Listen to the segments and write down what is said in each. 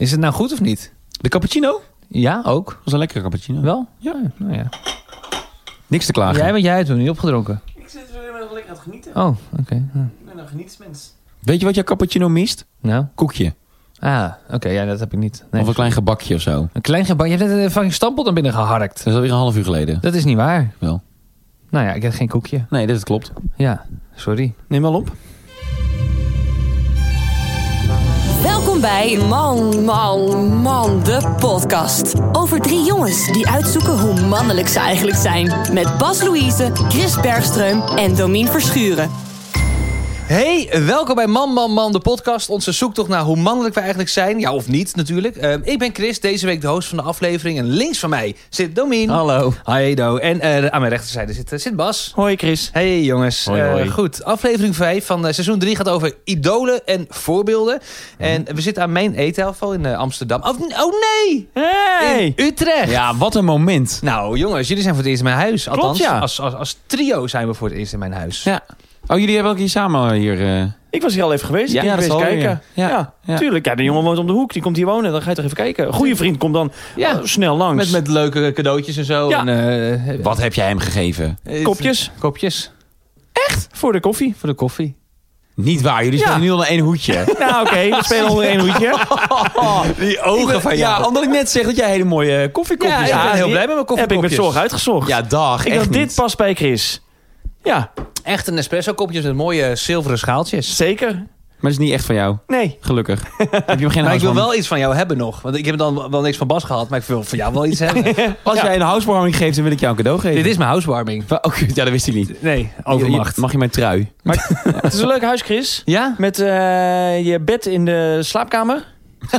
Is het nou goed of niet? De cappuccino? Ja, ook. was een lekkere cappuccino. Wel? Ja. Nou ja. Niks te klagen. Jij, want jij hebt hem niet opgedronken. Ik zit er nog lekker aan het genieten. Oh, oké. Hm. Ik ben een genietsmens. Weet je wat jouw cappuccino mist? Nou. Koekje. Ah, oké. ja, dat heb ik niet. Nee. Of een klein gebakje of zo. Een klein gebak. Je hebt net een fucking stampot naar binnen geharkt. Dat is alweer een half uur geleden. Dat is niet waar. Wel. Nou ja, ik heb geen koekje. Nee, dat klopt. Ja, sorry. Neem wel op. Bij Man, Man, Man, de podcast. Over drie jongens die uitzoeken hoe mannelijk ze eigenlijk zijn. Met Bas Louise, Chris Bergström en Domien Verschuren. Hey, welkom bij Man, Man, Man, de podcast. Onze zoektocht naar hoe mannelijk we eigenlijk zijn. Ja, of niet natuurlijk. Uh, ik ben Chris, deze week de host van de aflevering. En links van mij zit Domien. Hallo. Hi, Do. En uh, aan mijn rechterzijde zit, uh, zit Bas. Hoi Chris. Hey jongens. Hoi, hoi. goed, aflevering 5 van seizoen 3 gaat over idolen en voorbeelden. En we zitten aan mijn eettafel in Amsterdam. Oh, oh nee! Hey! In Utrecht. Ja, wat een moment. Nou jongens, jullie zijn voor het eerst in mijn huis. Klopt, Althans, ja. als, als, als trio zijn we voor het eerst in mijn huis. Ja. Oh, jullie hebben ook hier samen hier... eh, Ik was hier al even geweest. Ja, Ja, dat geweest is wel kijken. Ja, Ja, ja. tuurlijk. Ja, de jongen woont om de hoek. Die komt hier wonen. Dan ga je toch even kijken. Een goede vriend komt dan Ja. eh, snel langs. Met, met leuke cadeautjes en zo. Ja. En, eh, Wat heb jij hem gegeven? Kopjes. Kopjes. Voor de koffie. Voor de koffie. Niet waar, jullie Ja. spelen nu al één hoedje. Nou oké, we spelen onder één hoedje. Die Ik ben- Ja, omdat ik net zeg dat jij hele mooie koffiekopjes Ja, hebt. ik ben heel blij met mijn Heb ik met koffiekopjes. zorg uitgezocht. Ja, dag. ik echt dacht, dit past bij Chris. Ja, Echt een espresso kopjes met mooie zilveren schaaltjes. zeker. Maar dat is niet echt van jou. Nee. Gelukkig. heb je hem geen Maar ik wil wel iets van jou hebben nog. Want ik heb dan wel niks van Bas gehad. Maar ik wil van jou wel iets hebben. Als Ja. jij een housewarming geeft, dan wil ik jou een cadeau geven. Dit is mijn housewarming. Wa- Oh, ja, dat wist ik niet. Nee, overmacht. je- Mag je mijn trui? Het is een leuk huis, Chris. Ja? Met eh, je bed in de slaapkamer.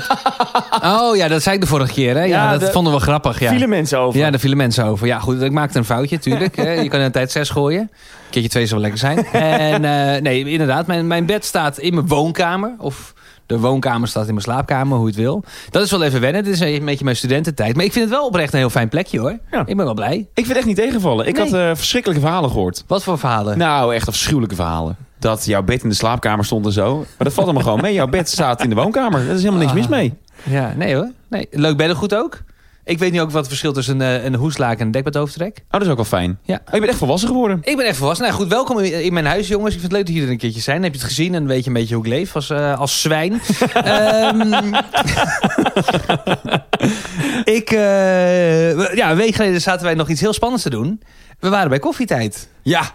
Oh ja, dat zei ik de vorige keer. Hè? Ja, Ja, dat de- vonden we grappig. Ja. Vielen mensen over. Ja, daar vielen mensen over. Ja, goed, ik maakte een foutje, tuurlijk. hè. Je kan in een tijd zes gooien. Een keertje twee zou wel lekker zijn. En eh, nee, inderdaad, mijn, mijn bed staat in mijn woonkamer. Of de woonkamer staat in mijn slaapkamer, hoe je het wil. Dat is wel even wennen. Dit is een beetje mijn studententijd. Maar ik vind het wel oprecht een heel fijn plekje, hoor. Ja. Ik ben wel blij. Ik vind het echt niet tegenvallen. Ik Nee. had eh, verschrikkelijke verhalen gehoord. Wat voor verhalen? Nou, echt afschuwelijke verhalen. Dat jouw bed in de slaapkamer stond en zo. Maar dat valt allemaal gewoon mee. Jouw bed staat in de woonkamer. Er is helemaal niks mis mee. Ja, nee hoor. Nee. Leuk beddengoed ook. Ik weet nu ook wat het verschil tussen een, eh, een hoeslaken en een dekbedooftrek. Oh, dat is ook wel fijn. Ja. Oh, je bent echt volwassen geworden. Ik ben even volwassen. Nou goed, welkom in, in mijn huis jongens. Ik vind het leuk dat jullie er een keertje zijn. Heb je het gezien en weet je een beetje hoe ik leef als, eh, als zwijn. Ehm, ik, eh, ja, een week geleden zaten wij nog iets heel spannends te doen. We waren bij koffietijd. Ja.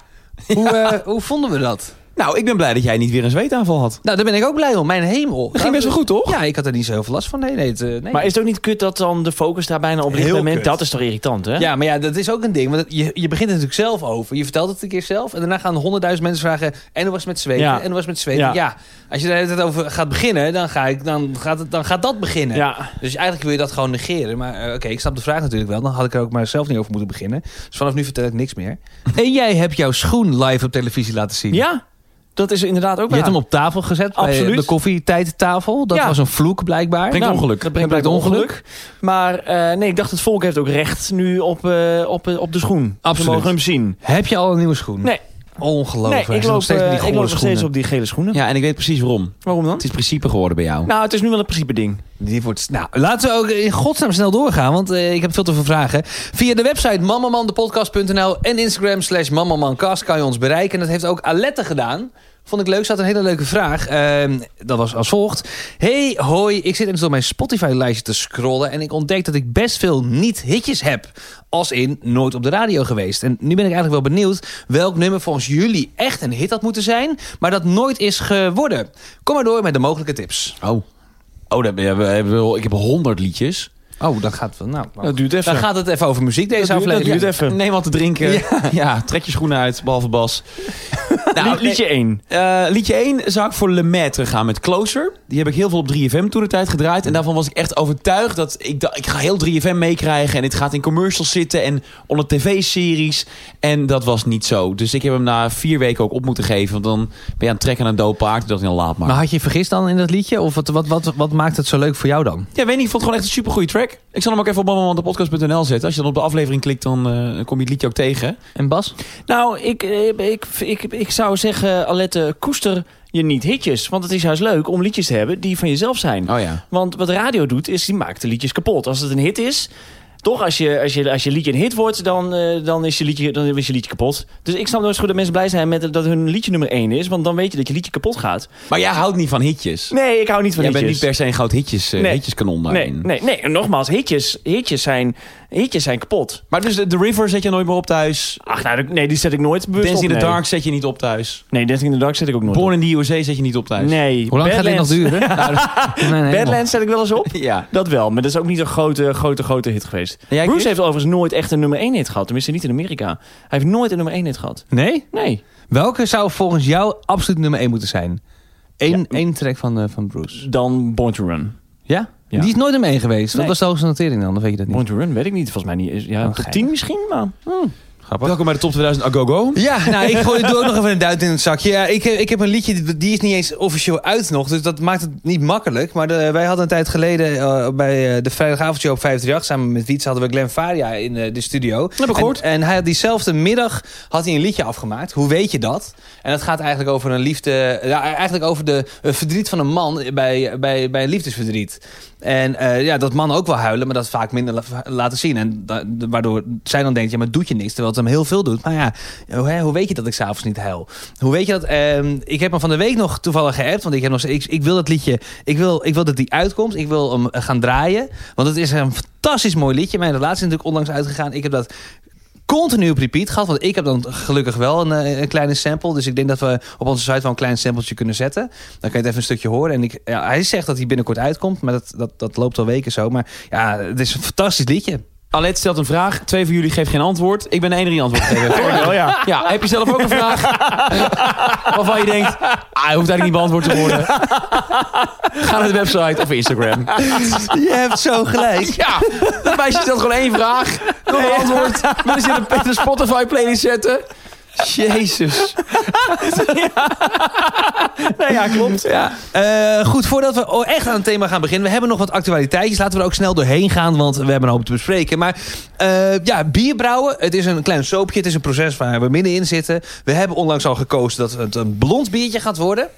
Hoe, hoe vonden we dat? Nou, ik ben blij dat jij niet weer een zweetaanval had. Nou, daar ben ik ook blij om. Mijn hemel. Dat ging best wel goed, toch? Ja, ik had er niet zo heel veel last van. Nee, nee, het, eh, nee. Maar is het ook niet kut dat dan de focus daar bijna op ligt? Heel bij mensen? kut. Dat is toch irritant, hè? Ja, maar ja, dat is ook een ding. Want je, je begint er natuurlijk zelf over. Je vertelt het een keer zelf. En daarna gaan honderdduizend mensen vragen... En hoe was het met zweten? Ja. En hoe was het met zweten? Ja. Ja. als je daar het over gaat beginnen... Dan, ga ik, dan, gaat het, dan gaat dat beginnen. Ja. Dus eigenlijk wil je dat gewoon negeren. Maar eh, oké, ik snap de vraag natuurlijk wel. Dan had ik er ook maar zelf niet over moeten beginnen. Dus vanaf nu vertel ik niks meer. en jij hebt jouw schoen live op televisie laten zien. Ja, dat is inderdaad ook Je hebt waar. hem op tafel gezet bij de koffietijdtafel. Dat Ja. was een vloek blijkbaar. Brengt Nou, ongeluk. Dat brengt ongeluk. ongeluk. Maar eh, nee, ik dacht het volk heeft ook recht nu op, eh, op, op de schoen. Absoluut. Ze mogen hem zien. Heb je al een nieuwe schoen? Nee, Ongelooflijk. nee ik loop, zit nog steeds eh, die ik gore loop nog steeds op die gele schoenen. Ja, en ik weet precies waarom. Waarom dan? Het is principe geworden bij jou. Nou, het is nu wel een principe ding. Die wordt, nou, laten we ook in godsnaam snel doorgaan, want eh, ik heb veel te veel vragen. Via de website mammamandepodcast.nl en Instagram slash mammamancast kan je ons bereiken. Dat heeft ook Alette gedaan. Vond ik leuk, had een hele leuke vraag. Ehm, dat was als volgt. Hey, hoi, ik zit eens door mijn Spotify-lijstje te scrollen... en ik ontdek dat ik best veel niet-hitjes heb. Als in nooit op de radio geweest. En nu ben ik eigenlijk wel benieuwd... welk nummer volgens jullie echt een hit had moeten zijn... maar dat nooit is geworden. Kom maar door met de mogelijke tips. Oh. Oh, dat, ik heb honderd liedjes. Oh, dat gaat wel. Nou, Dat duurt even. Dan gaat het even over muziek deze Dat duurt- dat aflevering. duurt even. Neem wat te drinken. Ja. trek je schoenen uit, behalve Bas. Nou, liedje 1. eh, liedje 1 zou ik voor Le Maître gaan met Closer. Die heb ik heel veel op 3FM toen de tijd gedraaid. En daarvan was ik echt overtuigd dat ik dacht, ik ga heel 3FM meekrijgen. En dit gaat in commercials zitten en onder tv-series. En dat was niet zo. Dus ik heb hem na vier weken ook op moeten geven. Want dan ben je aan het trekken aan een dood paard. Dat is dan laat maar. Maar had je vergist dan in dat liedje? Of wat, wat, wat, wat maakt het zo leuk voor jou dan? Ja, weet niet, ik vond het gewoon echt een supergoeie track. Ik zal hem ook even op mamamandepodcast.nl zetten. Als je dan op de aflevering klikt, dan eh, kom je het liedje ook tegen. En Bas? Nou, ik, eh, ik, ik, ik, zou zeggen, Alette, koester je niet hitjes. Want het is juist leuk om liedjes te hebben die van jezelf zijn. Oh ja. Want wat radio doet, is die maakt de liedjes kapot. Als het een hit is, toch, als je, als je, als je liedje een hit wordt, dan, eh, dan, is je liedje, dan is je liedje kapot. Dus ik snap nooit zo goed dat mensen blij zijn met dat hun liedje nummer 1 is. Want dan weet je dat je liedje kapot gaat. Maar jij houdt niet van hitjes. Nee, ik hou niet van Jij hitjes. bent niet per se een groot hitjes, eh, Nee. hitjeskanon nee, daarin. nee, nee, en nogmaals, hitjes, hitjes, zijn, hitjes zijn kapot. Maar dus de, de River zet je nooit meer op thuis. Ach, nou, nee, die zet ik nooit bewust Dancing in the nee. Dark zet je niet op thuis. Nee, Dancing in the Dark zet ik ook nooit Born op. in the USA zet je niet op thuis. Nee. Hoe lang gaat dit nog duren? Nou, nee, nee, Badlands zet ik wel eens op. Ja. Dat wel, maar dat is ook niet een grote, grote, grote hit geweest. Bruce heeft overigens nooit echt een nummer 1 hit gehad. Tenminste, niet in Amerika. Hij heeft nooit een nummer 1 hit gehad. Nee? Nee. Welke zou volgens jou absoluut nummer 1 moeten zijn? Eén één track van, eh, van Bruce. Dan Born to Run. Ja? Ja. Die is nooit nummer 1 geweest. Wat Nee. was de hoogste notering dan? Dan weet je dat niet. Born to Run weet ik niet. Volgens mij niet. Ja, Oh, top geinig. 10 misschien, maar... Grappig. Welkom bij de Top 2000 A Go Go. Ja, nou, ik gooi doe ook nog even een duit in het zakje. Ja, ik, heb- ik heb een liedje, die- is niet eens officieel uit nog. Dus dat maakt het niet makkelijk. Maar de- wij hadden een tijd geleden eh, bij eh, de vrijdagavondshow op 538... samen met Wiets hadden we Glenn Faria in eh, de studio. heb ik gehoord. En, en hij had diezelfde middag had hij een liedje afgemaakt. Hoe weet je dat? En dat gaat eigenlijk over een liefde... Ja, eigenlijk over de eh, verdriet van een man bij, bij, bij een liefdesverdriet. En eh, ja, dat mannen ook wel huilen, maar dat vaak minder la- laten zien. En waardoor zij dan denkt, ja, maar doet je niks. Terwijl het hem heel veel doet. Maar ja, hoe, hoe weet je dat ik s'avonds niet huil? Hoe weet je dat? Ehm, ik heb hem van de week nog toevallig geappt. Want ik, heb nog, ik, ik wil dat liedje, ik wil, ik wil dat die uitkomt. Ik wil hem eh, gaan draaien. Want het is een fantastisch mooi liedje. Mijn relatie is natuurlijk onlangs uitgegaan. Ik heb dat continu op repeat gehad. Want ik heb dan gelukkig wel een, eh, een kleine sample. Dus ik denk dat we op onze site wel een klein sampletje kunnen zetten. Dan kan je het even een stukje horen. En ik, ja, hij zegt dat hij binnenkort uitkomt. Maar dat, dat, dat loopt al weken zo. Maar ja, het is een fantastisch liedje. Alet stelt een vraag. Twee van jullie geeft geen antwoord. Ik ben de enige die antwoord geeft. Oh ja. Ja, heb je zelf ook een vraag? Waarvan je denkt, ah, hij hoeft eigenlijk niet beantwoord te worden. Ga naar de website of Instagram. Je hebt zo gelijk. Ja, dat meisje stelt gewoon één vraag. Nog een antwoord. Willen ze in de, de Spotify playlist zetten? Jezus. Nee, ja, klopt. Ja. Eh, goed, voordat we echt aan het thema gaan beginnen. We hebben nog wat actualiteitjes. Laten we er ook snel doorheen gaan, want we hebben een hoop te bespreken. Maar eh, ja, bierbrouwen. Het is een klein soapje. Het is een proces waar we middenin zitten. We hebben onlangs al gekozen dat het een blond biertje gaat worden.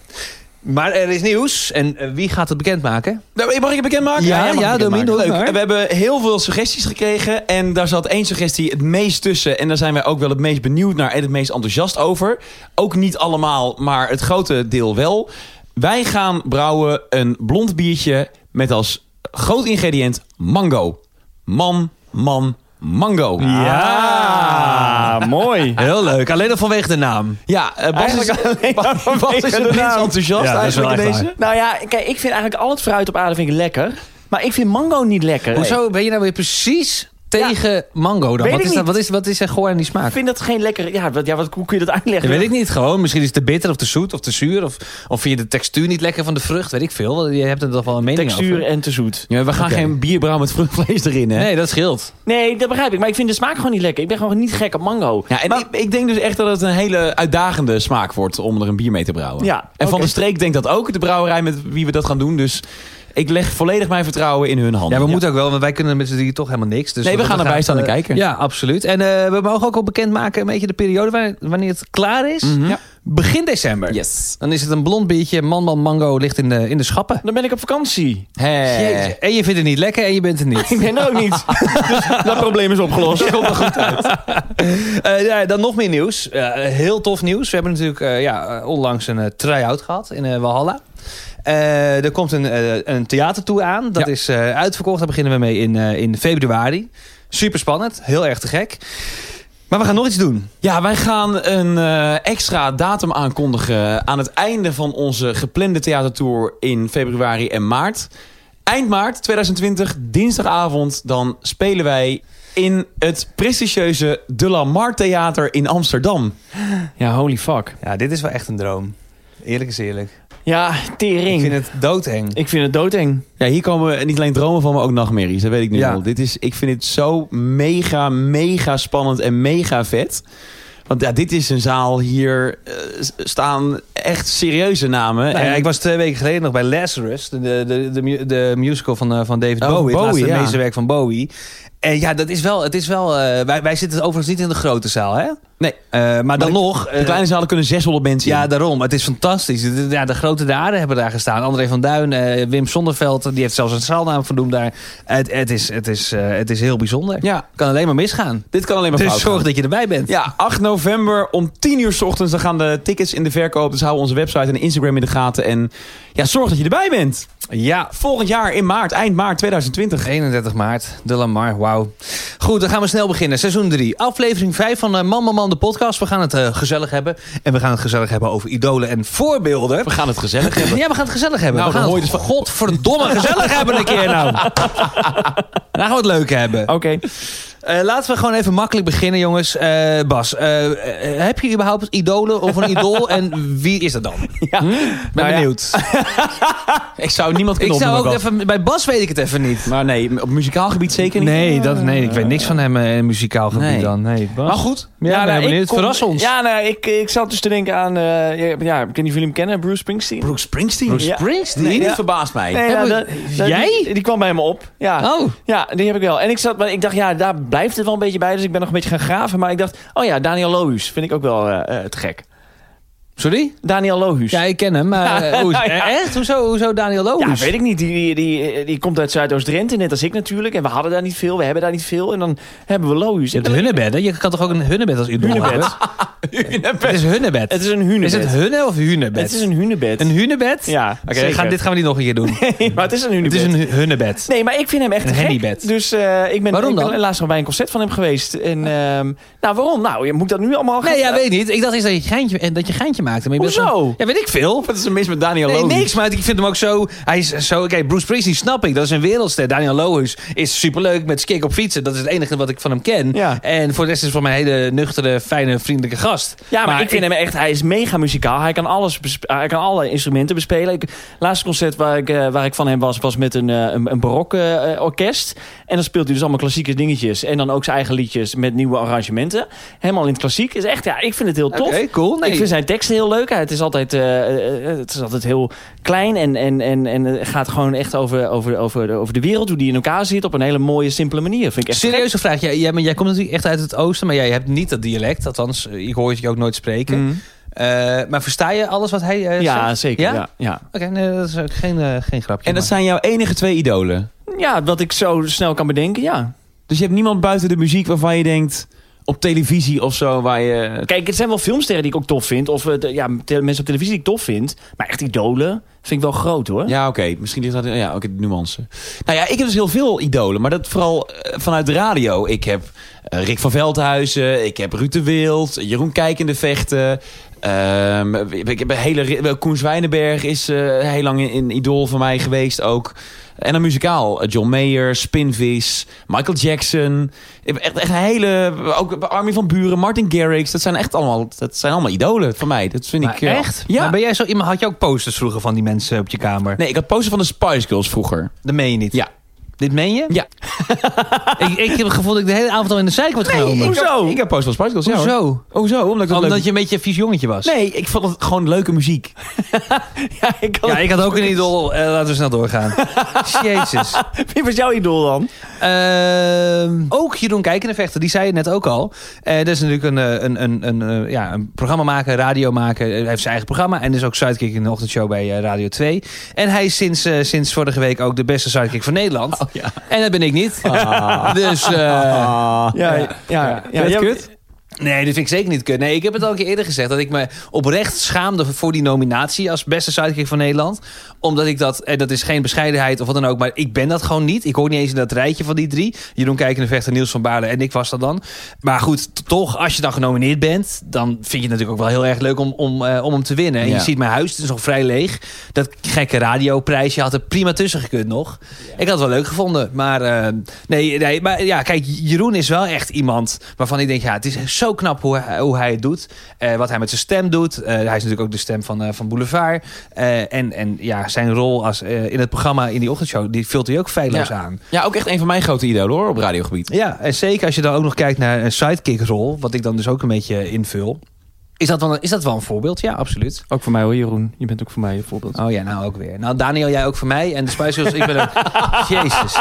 Maar er is nieuws. En eh, wie gaat het bekendmaken? Mag ik het bekendmaken? Ja, ja, het Leuk. maar. We hebben heel veel suggesties gekregen. En daar zat één suggestie het meest tussen. En daar zijn wij ook wel het meest benieuwd naar en het meest enthousiast over. Ook niet allemaal, maar het grote deel wel. Wij gaan brouwen een blond biertje met als groot ingrediënt mango. Man, man, mango. Ja, mooi. Heel leuk. Alleen al vanwege de naam. Ja, eh, Bas is, Bas, Bas het minst naam. enthousiast Ja, eigenlijk in deze. Nou ja, kijk, ik vind eigenlijk al het fruit op aarde vind ik lekker. Maar ik vind mango niet lekker. Hoezo ben je nou weer precies tegen mango dan? Wat is, dat, wat, is, wat is er gewoon aan die smaak? Ik vind dat geen lekker... Ja, wat, ja wat, hoe kun je dat uitleggen? weet ik niet. Gewoon, misschien is het te bitter of te zoet of te zuur. Of, of vind je de textuur niet lekker van de vrucht. Weet ik veel. Je hebt er toch wel een mening Textuur over. en te zoet. Ja, we gaan geen bier brouwen met vruchtvlees erin, hè? Nee, dat scheelt. Nee, dat begrijp ik. Maar ik vind de smaak gewoon niet lekker. Ik ben gewoon niet gek op mango. Ja, en Maar- ik, ik denk dus echt dat het een hele uitdagende smaak wordt om er een bier mee te brouwen. Ja, en Van de Streek denkt dat ook, de brouwerij met wie we dat gaan doen. Dus ik leg volledig mijn vertrouwen in hun handen. Ja, we moeten ook wel, want wij kunnen met z'n drieën toch helemaal niks. Dus Nee, we gaan erbij staan en eh, kijken. Ja, absoluut. En eh, we mogen ook al bekendmaken een beetje de periode waar- wanneer het klaar is. Mhm. Ja. Begin december. Yes. Dan is het een blond biertje. Man, man, mango ligt in de, in de schappen. Dan ben ik op vakantie. Hey. En je vindt het niet lekker en je bent er niet. Ik ben er ook niet. dus dat probleem is opgelost. Dat komt er goed uit. Eh, ja, dan nog meer nieuws. Eh, heel tof nieuws. We hebben natuurlijk eh, ja, onlangs een try-out gehad in eh, Walhalla. Eh, er komt een, eh, een theatertour aan. Dat Ja. is eh, uitverkocht. Daar beginnen we mee in, eh, in februari. Super spannend. Heel erg te gek. Maar we gaan nog iets doen. Ja, wij gaan een eh, extra datum aankondigen aan het einde van onze geplande theatertour in februari en maart. Eind maart 2020, dinsdagavond, dan spelen wij in het prestigieuze De La Mar Theater in Amsterdam. Ja, holy fuck. Ja, dit is wel echt een droom. Eerlijk is eerlijk. Ja, tering. Ik vind het doodeng. Ik vind het doodeng. Ja, hier komen niet alleen dromen van, maar ook nachtmerries. Dat weet ik nu Ja. al. Dit is, ik vind het zo mega, mega spannend en mega vet. Want ja, dit is een zaal. Hier eh, staan echt serieuze namen. Nou ja, En- ik was twee weken geleden nog bij Lazarus, de, de, de, de, mu- de musical van, eh, van David Oh, Bowie. Het Bowie, laatste ja. meesterwerk van Bowie. En ja, dat is wel, het is wel eh, wij, wij zitten overigens niet in de grote zaal, hè? Nee. Eh, maar dan de- nog... De eh, kleine zalen kunnen 600 mensen ja, in. daarom. Het is fantastisch. De, ja, de grote daden hebben daar gestaan. André van Duin, Wim Sonneveld, die heeft zelfs een zaalnaam vernoemd daar. Het, het, is, het, is, het is heel bijzonder. Ja, Kan alleen maar misgaan. dit kan alleen maar Dus fout zorg gaan. dat je erbij bent. Ja, 8 november om 10 uur s ochtends. Dan gaan de tickets in de verkoop. Dus hou onze website en Instagram in de gaten. En ja, zorg dat je erbij bent. Ja. Volgend jaar in maart, eind maart 2020. 31 maart, de Lamar, wauw. Goed, dan gaan we snel beginnen. Seizoen 3, aflevering 5 van eh, Man Man Man, de podcast. We gaan het eh, gezellig hebben. En we gaan het gezellig hebben over idolen en voorbeelden. We gaan het gezellig hebben. Ja, we gaan het gezellig hebben. Nou, we gaan het dus godverdomme gezellig hebben een keer nou. Dan gaan we het leuk hebben. Oké. Eh, laten we gewoon even makkelijk beginnen, jongens. Eh, Bas, eh, heb je überhaupt idolen of een idool? en wie is dat dan? Ja. Hm? Ben Nou ja. benieuwd. Ik zou niemand Ik kunnen zou ook even, bij Bas weet ik het even niet. Maar nee, op muzikaal gebied zeker niet. Nee, dat, nee, ik weet niks van hem in muzikaal gebied Nee. dan. Nee, Bas. Maar goed. Ja, nou, ben ik benieuwd. kom- Verras ons. Ja, nou, ik, ik zat dus te denken aan... eh, ja, ja, ik weet niet of jullie hem kennen, Bruce Springsteen. Bruce Springsteen. Bruce Ja. Springsteen? Nee, Ja. dit verbaast mij. Nee, nou, Hebben- dat- dat- Jij? Die, die kwam bij me op. Ja. Oh, Ja, die heb ik wel. En ik, zat, maar ik dacht, ja, daar blijft het wel een beetje bij. Dus ik ben nog een beetje gaan graven. Maar ik dacht, oh ja, Daniel Lohuus vind ik ook wel eh, eh, te gek. Sorry? Daniel Lohuus. Ja, ik ken hem. Maar eh, hoe Ja, ja. eh, echt? Hoezo, hoezo Daniel Ja, Lohuus? weet ik niet. Die, die, die, die komt uit Zuidoost-Drenthe, net als ik natuurlijk. En we hadden daar niet veel, we hebben daar niet veel. En dan hebben we Lohuus. Je hebt hunnebedden. Je kan toch ook een hunnebed als idool Hunebed. hebben? Het is hunnebed. Het is een hunebed. Is het hunne of hunebed? Het is een hunebed. Een hunebed? Ja, Oké, gaan, dit gaan we niet nog een keer doen. maar het is een het hunebed. is een hu- hunnebed. Nee, maar ik vind hem echt Een hennybed. Dus eh, ik ben, Waarom ik ben dan? laatst nog bij een concert van hem geweest. En, ehm, nou, waarom? Nou, je moet dat nu allemaal gaan... Nee, ja, weet niet. Ik dacht eens dat je geintje, eh, dat je geintje maakte. Maar je bent Hoezo? gewoon- Ja, weet ik veel. Wat is er mis met Daniel Nee, Lohuus? niks, maar ik vind hem ook zo... Hij is zo... Kijk, Bruce Springsteen snap ik. Dat is een wereldster. Daniel Lohuis is superleuk met skik op fietsen. Dat is het enige wat ik van hem ken. Ja. En voor de rest is voor mij een hele nuchtere, fijne, vriendelijke gast. Ja, maar, ik vind hem echt, hij is mega muzikaal. Hij kan alles, hij kan alle instrumenten bespelen. Ik, laatste concert waar ik, eh, waar ik van hem was, was met een, eh, een, een barok eh, orkest. En dan speelt hij dus allemaal klassieke dingetjes. En dan ook zijn eigen liedjes met nieuwe arrangementen. Helemaal in het klassiek. Is echt, ja, ik vind het heel tof. Oké, cool. Nee. Ik vind zijn teksten heel leuk. Het is altijd, eh, eh, het is altijd heel klein en, en, en, en het gaat gewoon echt over, over, over, de- over de wereld. Hoe die in elkaar zit op een hele mooie, simpele manier. Vind ik echt Serieuze vraag. Jij, jij, maar jij komt natuurlijk echt uit het oosten, maar jij hebt niet dat dialect. Althans, eh, ik hoor het je ook nooit spreken. Mm. Eh, maar versta je alles wat hij eh, Ja, zegt? zeker. Ja? Ja? Ja, Oké, nee, dat is ook geen, eh, geen grapje. En dat maar- zijn jouw enige twee idolen. ja, wat ik zo snel kan bedenken, ja. Dus je hebt niemand buiten de muziek waarvan je denkt... op televisie of zo, waar je... Kijk, het zijn wel filmsterren die ik ook tof vind. Of eh, de- ja, mensen op televisie die ik tof vind. Maar echt idolen vind ik wel groot hoor. Ja, oké. Misschien is dat... Ja, oké, de nuance. Nou ja, ik heb dus heel veel idolen. Maar dat vooral eh, vanuit de radio. Ik heb eh, Rick van Veldhuizen. Ik heb Ruud de Wild. Jeroen Kijkende Vechten. ehm, ik heb een hele... Koen Zwijnenberg is eh, heel lang een, een idool van mij geweest ook. En dan muzikaal. eh, John Mayer, Spinvis, Michael Jackson. Ik heb echt, echt een hele... Ook Armin van Buren, Martin Garrix. Dat zijn echt allemaal... Dat zijn allemaal idolen van mij. Dat vind Maar ik... eh, echt? Ja. Maar ben jij zo iemand? Had je ook posters vroeger van die mensen op je kamer? Nee, ik had poster van de Spice Girls vroeger. Dat meen je niet. Ja. Dit meen je? Ja. ik, ik heb het gevoel dat ik de hele avond al in de zeik word genomen. hoezo? Ik heb Spice Girls, ja, hoor. Hoezo? Omdat ik dat Omdat leuk... je een beetje een vies jongetje was. Nee, ik vond het gewoon leuke muziek. Ja, ik kan... Ja, ik had ook een idool. Eh, laten we snel doorgaan. Jezus. Wie was jouw idool dan? Ehm, ook Jeroen Kijkende Vechter, die zei het net ook al. Eh dat is natuurlijk een, eh, een, een, een, eh, ja, een programma maken, radio maken. Hij heeft zijn eigen programma en is ook sidekick in de ochtendshow bij Radio 2. En hij is sinds, sinds vorige week ook de beste sidekick van Nederland. Ja. En dat ben ik niet. Dus eh, Ja, ja, ja. Je het jij- kut? Nee, dat vind ik zeker niet kut. Nee, ik heb het al een keer eerder gezegd dat ik me oprecht schaamde voor die nominatie als beste sidekick van Nederland. Omdat ik dat, en dat is geen bescheidenheid of wat dan ook, maar ik ben dat gewoon niet. Ik hoor niet eens in dat rijtje van die drie. Jeroen Kijkende Vechter, Niels van Baarle en ik was dat dan. Maar goed, toch, als je dan genomineerd bent, dan vind je het natuurlijk ook wel heel erg leuk om, om, eh, om hem te winnen. En Ja. je ziet mijn huis, het is nog vrij leeg. Dat gekke radioprijsje had er prima tussen gekund nog. Ik had het wel leuk gevonden. Maar, eh, nee, nee, maar ja, kijk, Jeroen is wel echt iemand waarvan ik denk, ja, het is zo knap hoe, hij- hoe hij het doet. Eh, wat hij met zijn stem doet. Eh, hij is natuurlijk ook de stem van, eh, van Boulevard. En, en ja, zijn rol als, in het programma in die ochtendshow, die vult hij ook feilloos Ja. aan. Ja, ook echt een van mijn grote idolen hoor, op radiogebied. Ja, en zeker als je dan ook nog kijkt naar een sidekick rol, wat ik dan dus ook een beetje invul. Is dat, wel een, is dat wel een voorbeeld? Ja, absoluut. Ook voor mij hoor, Jeroen. Je bent ook voor mij een voorbeeld. Oh ja, nou ook weer. Nou, Daniel, jij ook voor mij. En de Spice Girls, ik ben ook... Jezus.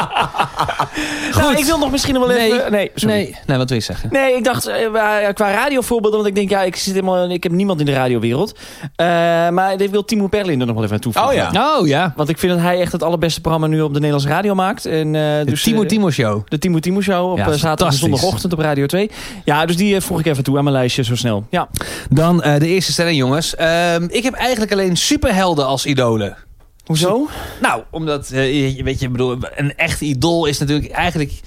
Nou, ik wil nog misschien wel Nee. even... Nee, sorry. Nee, nee, wat wil je zeggen? Nee, ik dacht eh, wa- qua radiovoorbeelden, want ik denk, ja, ik, zit helemaal, ik heb niemand in de radiowereld. Eh, maar ik wil Timo Perlin er nog wel even aan toevoegen. Oh ja. Oh ja, Want ik vind dat hij echt het allerbeste programma nu op de Nederlandse radio maakt. En, eh, de dus, Timo eh, Timo Show. De Timo Timo Show op Ja, eh, zaterdag en zondagochtend op Radio 2. Ja, dus die eh, voeg ik even toe aan mijn lijstje zo snel. Ja. Dan eh, de eerste stelling, jongens. Ehm, ik heb eigenlijk alleen superhelden als idolen. Hoezo? Nou, omdat, eh, je- weet je, ik bedoel, een echt idool is natuurlijk eigenlijk...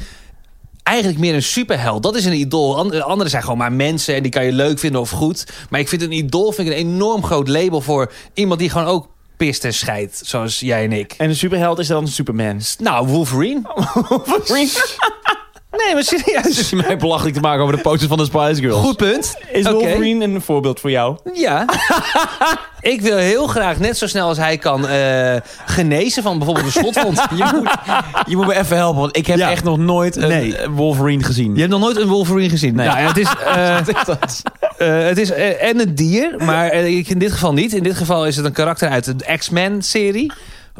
Eigenlijk meer een superheld. Dat is een idool. An- Anderen zijn gewoon maar mensen en die kan je leuk vinden of goed. Maar ik vind een idool vind ik een enorm groot label voor iemand die gewoon ook pist en scheidt. Zoals jij en ik. En een superheld is dan Superman. Nou, Wolverine. Nee, maar serieus. Dus je mij belachelijk te maken over de posters van de Spice Girls. Goed punt. Is Oké. Wolverine een voorbeeld voor jou? Ja. ik wil heel graag net zo snel als hij kan eh, genezen van bijvoorbeeld een slotwond. Je moet, je moet me even helpen, want ik heb Ja. echt nog nooit een Nee. eh, Wolverine gezien. Je hebt nog nooit een Wolverine gezien? Nee. Ja, het is, eh, eh, het is eh, en een dier, maar eh, ik in dit geval niet. In dit geval is het een karakter uit de X-Men-serie.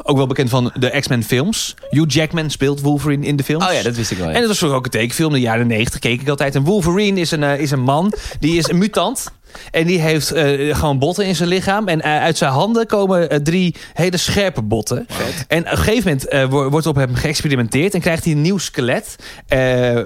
Ook wel bekend van de X-Men films. Hugh Jackman speelt Wolverine in de films. Oh ja, dat wist ik wel. ja. En dat was ook een tekenfilm. In de jaren 90 keek ik altijd. En Wolverine is een, eh, is een man. Die is een mutant. En die heeft eh, gewoon botten in zijn lichaam. En eh, uit zijn handen komen eh, drie hele scherpe botten. En op een gegeven moment wo- wordt op hem geëxperimenteerd. En krijgt hij een nieuw skelet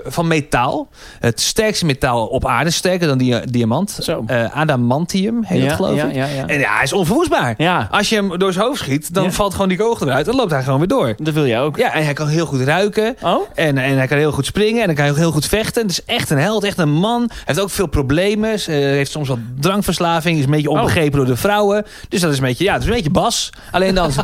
van metaal. Het sterkste metaal op aarde. Sterker dan dia- diamant. Zo. Adamantium heet het geloof ja, ik. ja, ja. En ja, hij is onverwoestbaar. Ja, Als je hem door zijn hoofd schiet, dan valt gewoon die kogel eruit. Dan loopt hij gewoon weer door. dat wil jij ook. Ja, en hij kan heel goed ruiken. Oh? En, en hij kan heel goed springen en hij kan heel goed vechten. Het is echt een held, echt een man. Hij heeft ook veel problemen. Hij heeft soms wat drankverslaving. Is een beetje onbegrepen door de vrouwen. Dus dat is een beetje, ja, het is een beetje Bas. Alleen dan...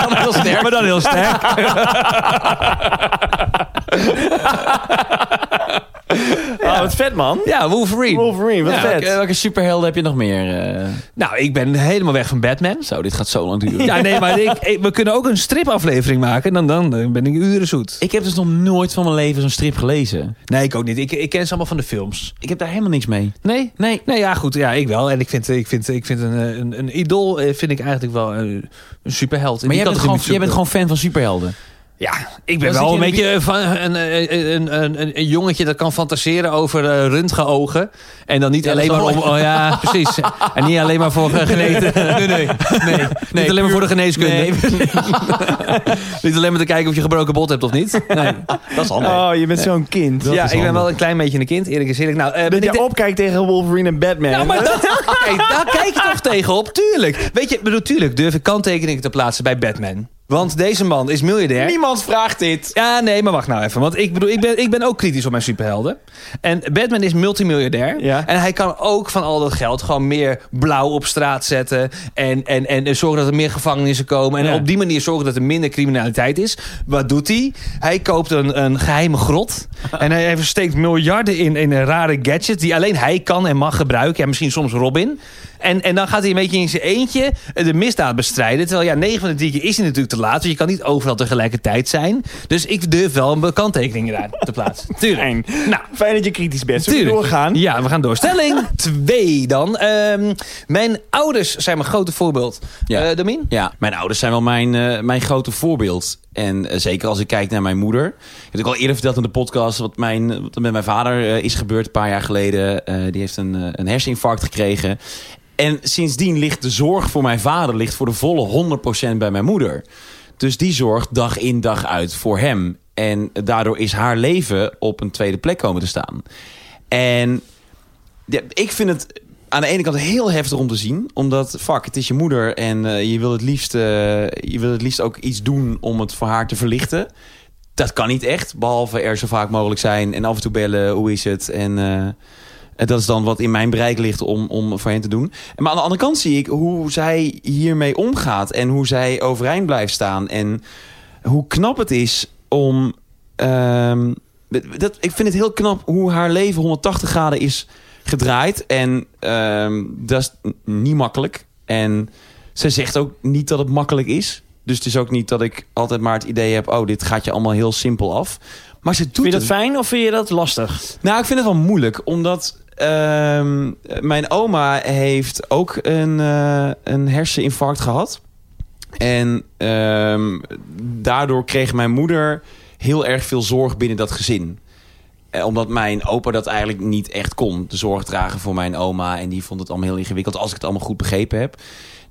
dan heel. Maar dan heel sterk. Wat vet man. Ja, Wolverine. Wolverine, wat Ja, vet. welke, welke superhelden heb je nog meer? eh? Nou, ik ben helemaal weg van Batman. Zo, dit gaat zo lang duren. Ja, nee, maar ik, ik- we kunnen ook een stripaflevering maken. En dan, dan ben ik uren zoet. Ik heb dus nog nooit van mijn leven zo'n strip gelezen. Nee, ik ook niet. Ik, ik ken ze allemaal van de films. Ik heb daar helemaal niks mee. Nee? Nee. Nee, ja, goed. Ja, ik wel. En ik vind, ik vind, ik vind een, eh, een, een idool eh, vind ik eigenlijk wel eh, een superheld. In Maar die jij bent, categorie gewoon, jij bent gewoon fan van superhelden. Ja, ik ben Dan wel een de beetje van een, een, een, een, een, een jongetje dat kan fantaseren over uh, röntgenogen. En dan niet Ja, alleen maar om... Oh, ja, precies. En niet alleen maar voor geneten. Nee, nee. nee. niet alleen maar voor de geneeskunde. Nee. niet alleen maar te kijken of je gebroken bot hebt of niet. Nee. Dat is handig. Oh, je bent zo'n kind. ja, ik ben wel een klein beetje een kind, eerlijk is eerlijk. Nou, eh, ben Dat ik je opkijkt tegen Wolverine en Batman. Ja, maar dat, kijk, daar kijk je toch tegenop, tuurlijk. Weet je, bedoel, tuurlijk durf ik kanttekeningen te plaatsen bij Batman. Want deze man is miljardair. Niemand vraagt dit. Ja, nee, maar wacht nou even. Want ik bedoel, ik ben, ik ben ook kritisch op mijn superhelden. En Batman is multimiljardair. Ja. En hij kan ook van al dat geld gewoon meer blauw op straat zetten. En, en, en zorgen dat er meer gevangenissen komen. En Ja. op die manier zorgen dat er minder criminaliteit is. Wat doet hij? Hij koopt een, een geheime grot. en hij hij steekt miljarden in, in een rare gadget die alleen hij kan en mag gebruiken. Ja, misschien soms Robin. En, en dan gaat hij een beetje in zijn eentje de misdaad bestrijden. Terwijl ja, 9 van de 10 keer is hij natuurlijk te laat. Want je kan niet overal tegelijkertijd zijn. Dus ik durf wel een kanttekening eraan te plaatsen. Tuurlijk. Fijn. Nou, Fijn dat je kritisch bent. Zullen we doorgaan? Ja, we gaan door. Stelling 2 dan. Ehm, mijn ouders zijn mijn grote voorbeeld. Ja. Eh, Domien? Ja, mijn ouders zijn wel mijn, eh, mijn grote voorbeeld. En eh, zeker als ik kijk naar mijn moeder. Ik heb ook al eerder verteld in de podcast wat, mijn, wat met mijn vader eh, is gebeurd een paar jaar geleden. Eh, die heeft een, een herseninfarct gekregen. En sindsdien ligt de zorg voor mijn vader ligt voor de volle 100% bij mijn moeder. Dus die zorgt dag in dag uit voor hem. En daardoor is haar leven op een tweede plek komen te staan. En ja, ik vind het aan de ene kant heel heftig om te zien. Omdat, fuck, het is je moeder. En eh, je, wil het liefst, eh, je wil het liefst ook iets doen om het voor haar te verlichten. Dat kan niet echt. Behalve er zo vaak mogelijk zijn. En af en toe bellen, hoe is het? En eh, dat is dan wat in mijn bereik ligt om, om voor hen te doen. Maar aan de andere kant zie ik hoe zij hiermee omgaat. En hoe zij overeind blijft staan. En hoe knap het is om... ehm, dat, ik vind het heel knap hoe haar leven 180 graden is gedraaid. En ehm, dat is niet makkelijk. En ze zegt ook niet dat het makkelijk is. Dus het is ook niet dat ik altijd maar het idee heb... oh, dit gaat je allemaal heel simpel af. Maar ze doet Vind je dat het fijn of vind je dat lastig? nou, ik vind het wel moeilijk, omdat ehm, mijn oma heeft ook een, eh, een herseninfarct gehad. En ehm, daardoor kreeg mijn moeder heel erg veel zorg binnen dat gezin. Eh, omdat mijn opa dat eigenlijk niet echt kon. De zorg dragen voor mijn oma. En die vond het allemaal heel ingewikkeld. Als ik het allemaal goed begrepen heb.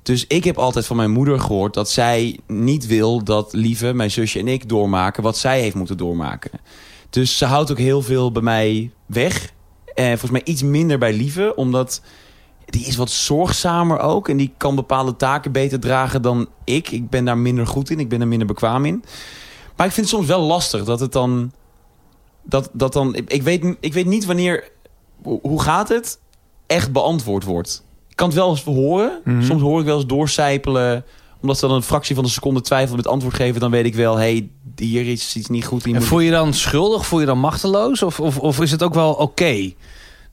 Dus ik heb altijd van mijn moeder gehoord dat zij niet wil dat Lieve, mijn zusje en ik doormaken wat zij heeft moeten doormaken. Dus ze houdt ook heel veel bij mij weg. En volgens mij iets minder bij Lieve, omdat die is wat zorgzamer ook. En die kan bepaalde taken beter dragen dan ik. Ik ben daar minder goed in, ik ben er minder bekwaam in. Maar ik vind het soms wel lastig dat het dan. Dat, dat dan ik, weet, ik weet niet wanneer. Hoe gaat het? Echt beantwoord wordt. Ik kan het wel eens horen. Mhm. Soms hoor ik wel eens doorcijpelen. Omdat ze dan een fractie van een seconde twijfel met antwoord geven. Dan weet ik wel, hé, hey, hier is iets niet goed. En voel je dan schuldig? Voel je dan machteloos? Of, of, of is het ook wel oké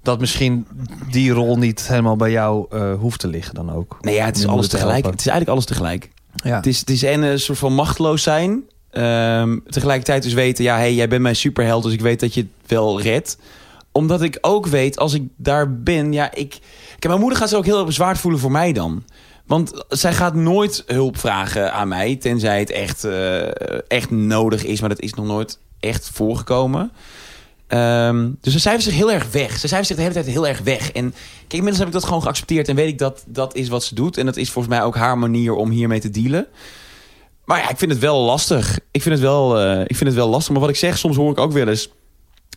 dat misschien die rol niet helemaal bij jou eh, hoeft te liggen dan ook? Nee, ja, het is alles tegelijk. helpen. Het is eigenlijk alles tegelijk. Ja. Het is, het is en een soort van machteloos zijn. Ehm, tegelijkertijd dus weten, ja, hey, jij bent mijn superheld, dus ik weet dat je het wel redt. Omdat ik ook weet, als ik daar ben, ja, ik... Kijk, mijn moeder gaat zich ook heel bezwaard voelen voor mij dan. Want zij gaat nooit hulp vragen aan mij, tenzij het echt, eh, echt nodig is. Maar dat is nog nooit echt voorgekomen. Ehm, dus ze cijfert zich heel erg weg. Ze cijfert zich de hele tijd heel erg weg. En kijk, inmiddels heb ik dat gewoon geaccepteerd en weet ik dat dat is wat ze doet. En dat is volgens mij ook haar manier om hiermee te dealen. Maar ja, ik vind het wel lastig. Ik vind het wel, eh, ik vind het wel lastig. Maar wat ik zeg, soms hoor ik ook wel eens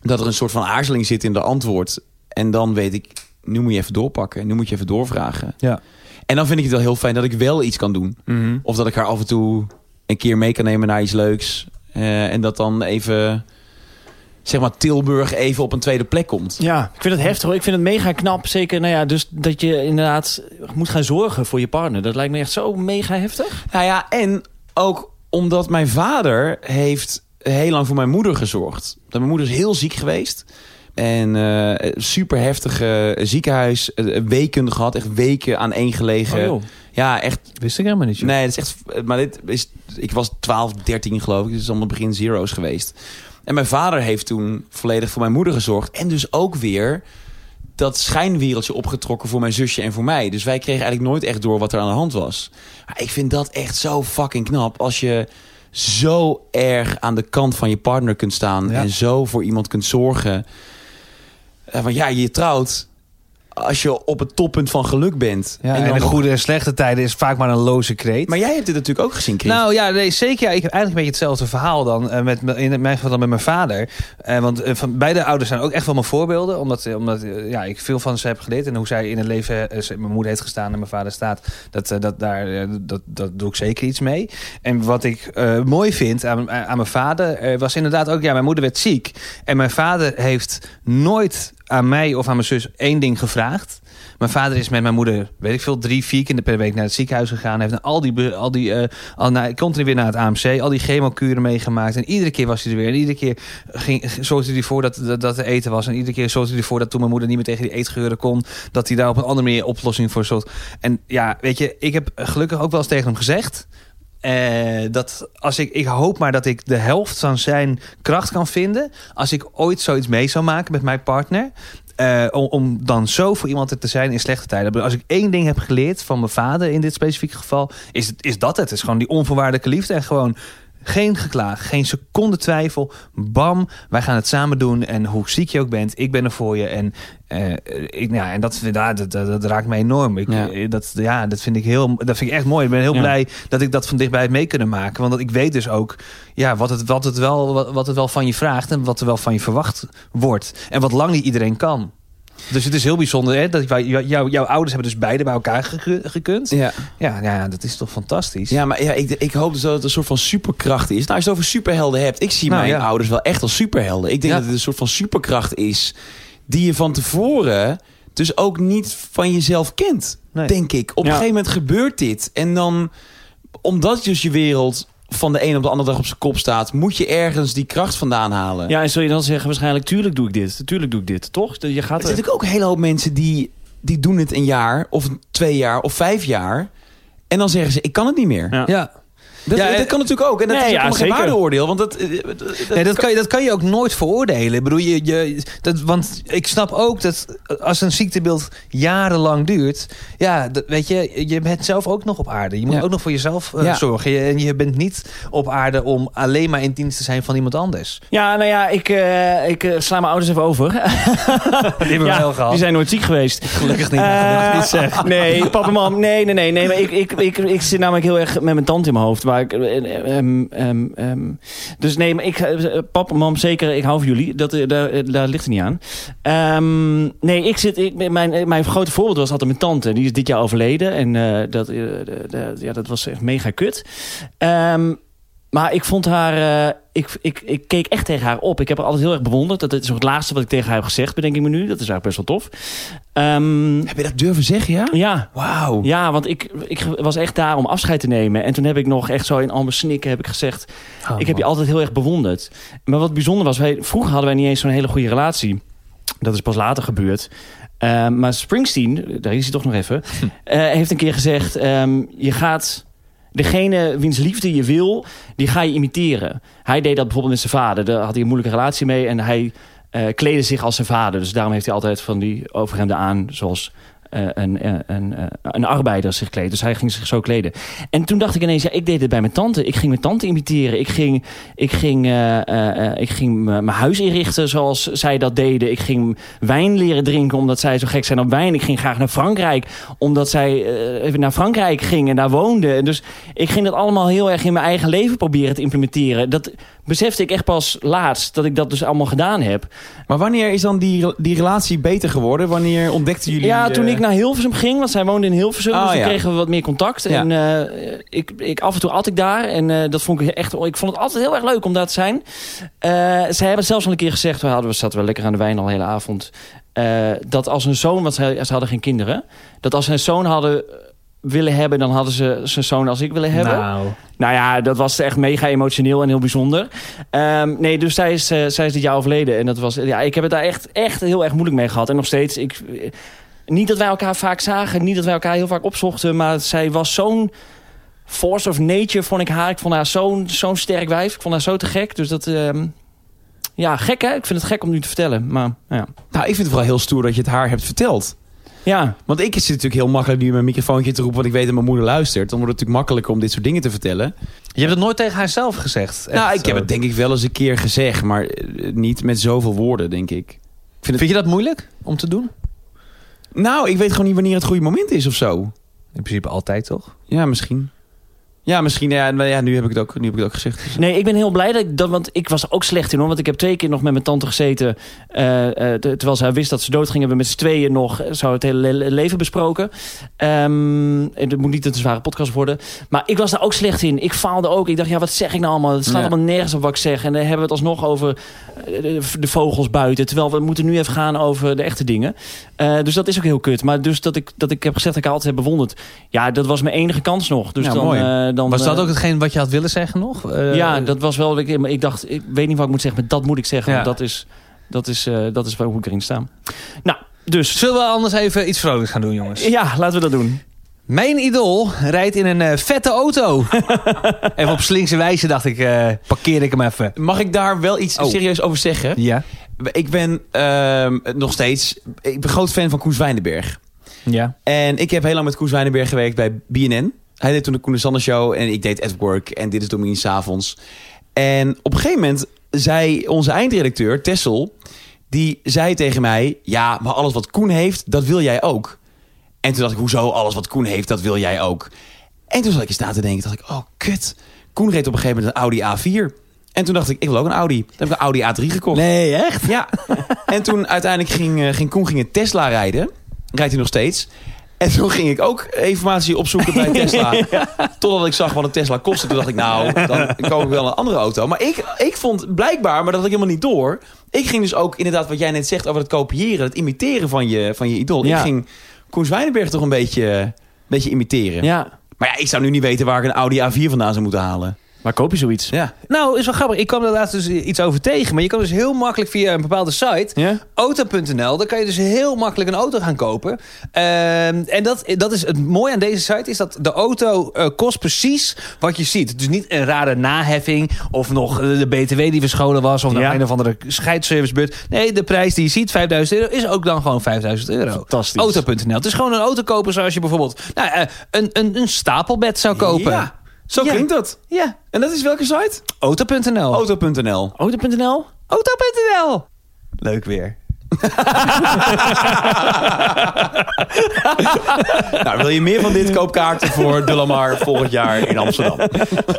dat er een soort van aarzeling zit in de antwoord. En dan weet ik, nu moet je even doorpakken. Nu moet je even doorvragen. Ja. En dan vind ik het wel heel fijn dat ik wel iets kan doen. Mhm. Of dat ik haar af en toe een keer mee kan nemen naar iets leuks. Eh, en dat dan even, zeg maar, Tilburg even op een tweede plek komt. Ja, ik vind het heftig hoor. Ik vind het mega knap. Zeker, nou ja, dus dat je inderdaad moet gaan zorgen voor je partner. Dat lijkt me echt zo mega heftig. Nou ja, en ook omdat mijn vader heeft heel lang voor mijn moeder gezorgd. Dat Mijn moeder is heel ziek geweest. En eh, super heftige ziekenhuis, eh, weken gehad. Echt weken aan één gelegen. Oh, ja, echt. Wist ik helemaal niet. joh. Nee, dat is echt. Maar dit is. Ik was 12, 13 geloof ik. Dus het is allemaal begin zero's geweest. En mijn vader heeft toen volledig voor mijn moeder gezorgd. En dus ook weer dat schijnwereldje opgetrokken voor mijn zusje en voor mij. Dus wij kregen eigenlijk nooit echt door wat er aan de hand was. Maar ik vind dat echt zo fucking knap. Als je zo erg aan de kant van je partner kunt staan. Ja. En zo voor iemand kunt zorgen. Eh, Want ja, je trouwt als je op het toppunt van geluk bent. Ja, en, dan de nog- goede en slechte tijden is vaak maar een loze kreet. Maar jij hebt dit natuurlijk ook gezien, Chris. Nou ja, nee, zeker. Ja, ik heb eigenlijk een beetje hetzelfde verhaal dan. eh, met, in mijn geval dan met mijn vader. Eh, want eh, van, beide ouders zijn ook echt wel mijn voorbeelden. Omdat, eh, omdat ja, ik veel van ze heb geleerd. En hoe zij in het leven... mijn moeder heeft gestaan en mijn vader staat. Dat, dat, daar, dat, dat doe ik zeker iets mee. En wat ik mooi vind aan, aan mijn vader... was inderdaad ook... Ja, mijn moeder werd ziek. En mijn vader heeft nooit aan mij of aan mijn zus één ding gevraagd. Mijn vader is met mijn moeder, weet ik veel, drie, vier keer per week naar het ziekenhuis gegaan. Heeft al die, al die eh, al naar, continu weer naar het AMC, al die chemokuren meegemaakt. En iedere keer was hij er weer. En iedere keer ging, zorgde hij ervoor dat, dat, dat er eten was. En iedere keer zorgde hij ervoor dat toen mijn moeder niet meer tegen die eetgeuren kon, dat hij daar op een andere manier oplossing voor zocht. En ja, weet je, ik heb gelukkig ook wel eens tegen hem gezegd. Eh, dat als ik, ik hoop maar dat ik de helft van zijn kracht kan vinden. Als ik ooit zoiets mee zou maken met mijn partner. eh, om, dan zo voor iemand te zijn in slechte tijden. Als ik één ding heb geleerd van mijn vader in dit specifieke geval, is, is dat het. Het is gewoon die onvoorwaardelijke liefde en gewoon geen geklaag, geen seconde twijfel. Bam, wij gaan het samen doen. En hoe ziek je ook bent, ik ben er voor je. En, eh, ik, ja, en dat, ja, dat, dat, dat raakt me enorm. Ik, Ja. eh, dat, ja, dat, vind ik heel, dat vind ik echt mooi. Ik ben heel Ja. blij dat ik dat van dichtbij mee kunnen maken. Want ik weet dus ook ja, wat, het, wat, het wel, wat, wat het wel van je vraagt... en wat er wel van je verwacht wordt. En wat lang niet iedereen kan. Dus het is heel bijzonder hè, dat wij- jou, jou- jouw ouders hebben dus beide bij elkaar geku- gekund. Ja. Ja, ja, dat is toch fantastisch. Ja, maar ja, ik, ik hoop dus dat het een soort van superkracht is. Nou, als je het over superhelden hebt. Ik zie Nou, mijn ja. ouders wel echt als superhelden. Ik denk Ja. dat het een soort van superkracht is... die je van tevoren dus ook niet van jezelf kent. Nee. Denk ik. Op Ja. een gegeven moment gebeurt dit. En dan, omdat dus je wereld van de een op de andere dag op zijn kop staat... moet je ergens die kracht vandaan halen. Ja, en zul je dan zeggen waarschijnlijk, tuurlijk doe ik dit. Tuurlijk doe ik dit, toch? Je gaat Er zijn natuurlijk ook een hele hoop mensen die, die doen het een jaar... of twee jaar of vijf jaar... en dan zeggen ze, ik kan het niet meer. Ja. Ja. Dat, Ja, dat eh, kan natuurlijk ook. En dat nee, is ja, geen waardeoordeel. Want dat, eh, dat, Nee, dat kan, je, dat kan je ook nooit veroordelen. Ik bedoel, je, je, dat, want ik snap ook dat als een ziektebeeld jarenlang duurt... Ja, dat, weet je, je bent zelf ook nog op aarde. Je moet Ja. ook nog voor jezelf eh, zorgen. Je, en je bent niet op aarde om alleen maar in dienst te zijn van iemand anders. Ja, nou ja, ik, ik sla mijn ouders even over. Die hebben we wel gehad. Die zijn nooit ziek geweest. Gelukkig niet. Gelukkig niet zeg. Nee, papa, mam. Nee, nee, nee. nee maar ik, ik, ik, ik zit namelijk heel erg met mijn tand in mijn hoofd. Waar ik, eh, ehm, ehm, ehm, dus nee, maar ik, eh, papa, mam, zeker, ik hou van jullie. Dat, eh, daar, eh, daar ligt het niet aan. Nee, ik zit, ik, mijn, mijn grote voorbeeld was altijd mijn tante. Die is dit jaar overleden. En eh, dat, eh, ja, dat was echt mega kut. Maar ik vond haar... eh, ik, ik, ik keek echt tegen haar op. Ik heb haar altijd heel erg bewonderd. Dat is ook het laatste wat ik tegen haar heb gezegd, bedenk ik me nu. Dat is eigenlijk best wel tof. Ehm, Heb je dat durven zeggen, ja? ja, Wauw. ja, want ik, ik was echt daar om afscheid te nemen. En toen heb ik nog echt zo in al mijn snikken heb ik gezegd... ik heb je altijd heel erg bewonderd. Maar wat bijzonder was, wij, vroeger hadden wij niet eens zo'n hele goede relatie. Dat is pas later gebeurd. Ehm, maar Springsteen, daar is hij toch nog even... eh, heeft een keer gezegd... ehm, je gaat... Degene wiens liefde je wil, die ga je imiteren. Hij deed dat bijvoorbeeld met zijn vader. Daar had hij een moeilijke relatie mee. En hij eh kleedde zich als zijn vader. Dus daarom heeft hij altijd van die overhemden aan... zoals een, een, een, eh, een arbeider zich kleedt. Dus hij ging zich zo kleden. En toen dacht ik ineens, ja, ik deed het bij mijn tante. Ik ging mijn tante imiteren. Ik ging, ik ging, eh, eh, eh, ik ging mijn huis inrichten zoals zij dat deden. Ik ging wijn leren drinken omdat zij zo gek zijn op wijn. Ik ging graag naar Frankrijk omdat zij eh, even naar Frankrijk ging en daar woonde. En dus ik ging dat allemaal heel erg in mijn eigen leven proberen te implementeren. Dat besefte ik echt pas laatst, dat ik dat dus allemaal gedaan heb. Maar wanneer is dan die, die relatie beter geworden? Wanneer ontdekten jullie... Ja, eh, toen ik naar Hilversum ging, want zij woonde in Hilversum, Oh, dus toen ja. kregen we wat meer contact. Ja. En eh, ik, ik, af en toe at ik daar en eh, dat vond ik echt, ik vond het altijd heel erg leuk om daar te zijn. Eh zij hebben zelfs al een keer gezegd, we, hadden, we zaten wel lekker aan de wijn al de hele avond, dat als een zoon, want zij, ze hadden geen kinderen, dat als een zoon hadden willen hebben, dan hadden ze zijn zoon als ik willen hebben. Nou, Nou ja, dat was echt mega emotioneel en heel bijzonder. Ehm, nee, dus zij is, eh, zij is dit jaar overleden. En dat was, ja, ik heb het daar echt, echt heel erg moeilijk mee gehad. En nog steeds, ik, eh, niet dat wij elkaar vaak zagen, niet dat wij elkaar heel vaak opzochten, maar zij was zo'n force of nature, vond ik haar. Ik vond haar zo'n zo'n sterk wijf. Ik vond haar zo te gek. Dus dat, ehm, ja, gek hè? Ik vind het gek om nu te vertellen. Maar ja. Nou, ik vind het vooral heel stoer dat je het haar hebt verteld. Ja, Want ik zit natuurlijk heel makkelijk nu mijn microfoontje te roepen... want ik weet dat mijn moeder luistert. Dan wordt het natuurlijk makkelijker om dit soort dingen te vertellen. je hebt het nooit tegen haar zelf gezegd. nou, ik heb zo. het denk ik wel eens een keer gezegd... maar eh, niet met zoveel woorden, denk ik. ik vind. Vind je dat moeilijk om te doen? Nou, ik weet gewoon niet wanneer het goede moment is of zo. In principe altijd, toch? Ja, misschien. Ja, misschien. Ja, ja nu, heb ik het ook, nu heb ik het ook gezegd. Dus- Nee, ik ben heel blij dat ik dat, want ik was er ook slecht in hoor. Want ik heb twee keer nog met mijn tante gezeten. eh, te- terwijl zij wist dat ze dood ging, hebben we met z'n tweeën nog eh, zo het hele le- leven besproken. En het moet niet een te zware podcast worden. Maar ik was daar ook slecht in. Ik faalde ook. Ik dacht, ja, wat zeg ik nou allemaal? Het staat Ja. allemaal nergens op wat ik zeg. En dan hebben we het alsnog over de, vogels buiten. Terwijl we moeten nu even gaan over de echte dingen. Dus dat is ook heel kut. Maar dus dat ik, dat ik heb gezegd dat ik haar altijd heb bewonderd. Ja, dat was mijn enige kans nog. Dus Ja, dan, mooi. Dan, Was dat eh, ook hetgeen wat je had willen zeggen nog? Eh, ja, dat was wel. Ik, ik dacht, ik weet niet wat ik moet zeggen, maar dat moet ik zeggen. Ja. Want dat is, dat is, eh, dat is waar hoe ik erin sta. Nou, dus. Zullen we anders even iets vrolijks gaan doen, jongens? Ja, laten we dat doen. Mijn idool rijdt in een vette auto. even op slinkse wijze dacht ik, eh, parkeer ik hem even. Mag ik daar wel iets Oh. serieus over zeggen? Ja. Ik ben ehm, nog steeds... Ik ben groot fan van Koes Wijnenberg. Ja. En ik heb heel lang met Koes Wijnenberg gewerkt bij BNN. Hij deed toen de Koen de Sander Show en ik deed At Work en Dit is Dominique s'avonds. En op een gegeven moment zei onze eindredacteur, Tessel... die zei tegen mij... ja, maar alles wat Koen heeft, dat wil jij ook. En toen dacht ik, hoezo alles wat Koen heeft, dat wil jij ook? En toen zat ik eens na te denken, dacht ik, oh kut. Koen reed op een gegeven moment een Audi A4. En toen dacht ik, ik wil ook een Audi. Toen heb ik een Audi A3 gekocht. Nee, echt? Ja. en toen uiteindelijk ging, eh, ging Koen ging een Tesla rijden. Rijdt hij nog steeds. En toen ging ik ook informatie opzoeken bij Tesla. Totdat ik zag wat een Tesla kostte. Toen dacht ik, nou, dan koop ik wel een andere auto. Maar ik, ik vond blijkbaar, maar dat had ik helemaal niet door. Ik ging dus ook inderdaad wat jij net zegt over het kopiëren. Het imiteren van je, van je idool. Ja. Ik ging Koen Zwijnenberg toch een beetje, een beetje imiteren. Ja. Maar ja, ik zou nu niet weten waar ik een Audi A4 vandaan zou moeten halen. Maar koop je zoiets? Ja. Nou, is wel grappig. Ik kwam er laatst dus iets over tegen. Maar je kan dus heel makkelijk via een bepaalde site... Ja? Auto.nl, daar kan je dus heel makkelijk een auto gaan kopen. Ehm, en dat, dat is het mooie aan deze site, is dat de auto eh, kost precies wat je ziet. Dus niet een rare naheffing of nog de BTW die verscholen was... of nog Ja. een of andere scheidservicebeurt. Nee, de prijs die je ziet, 5000 euro, is ook dan gewoon 5000 euro. Fantastisch. Auto.nl. Het is gewoon een auto kopen zoals je bijvoorbeeld nou, eh, een, een, een stapelbed zou kopen. Ja, zo Ja. klinkt dat. Ja, En dat is welke site? auto.nl. Auto.nl. Auto.nl? Auto.nl. Leuk weer. nou, wil je meer van dit koopkaarten voor De Lamar volgend jaar in Amsterdam?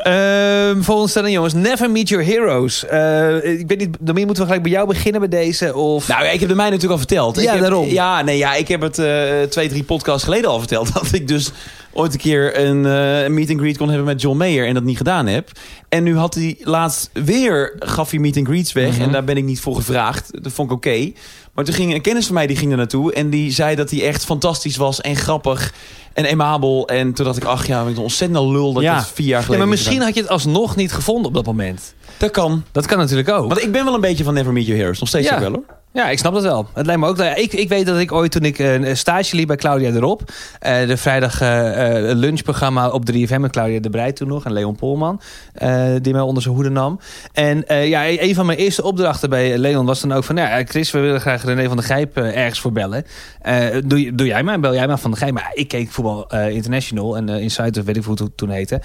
Ehm volgende stelling, jongens. Never meet your heroes. Eh, ik weet niet, Domien, moeten we gelijk bij jou beginnen bij deze? Of... Nou, ik heb de mij natuurlijk al verteld. Ja, ik heb, daarom. Ja, nee, ja, ik heb het eh, twee, drie podcasts geleden al verteld. Dat ik dus ooit een keer een eh, meet and greet kon hebben met John Mayer en dat niet gedaan heb. En nu had hij laatst weer, gaf hij meet and greets weg. Mhm. En daar ben ik niet voor gevraagd. Dat vond ik oké. Maar toen ging een kennis van mij, die ging er naartoe. En die zei dat hij echt fantastisch was en grappig en emabel. En toen dacht ik, ach ja, wat een ontzettend lul dat Ja. ik het vier jaar Ja, geleden maar heb misschien had je het alsnog niet gevonden op dat moment. Dat kan. Dat kan natuurlijk ook. Want ik ben wel een beetje van Never Meet Your Heroes. Nog steeds Ja. ook wel hoor. Ja, ik snap dat wel. Het lijkt me ook. ja, Ik, ik weet dat ik ooit toen ik een stage liep bij Claudia erop. eh, de vrijdag eh, eh, lunchprogramma op 3FM met Claudia de Breij toen nog. En Leon Polman. eh, die mij onder zijn hoede nam. En eh, ja, een van mijn eerste opdrachten bij Leon was dan ook van... Nou, ja, Chris, we willen graag René van der Gijp eh, ergens voor bellen. Eh, doe, doe jij maar, bel jij maar van der Gijp. Maar ik keek voetbal eh, international en eh of weet ik hoe het toen heette.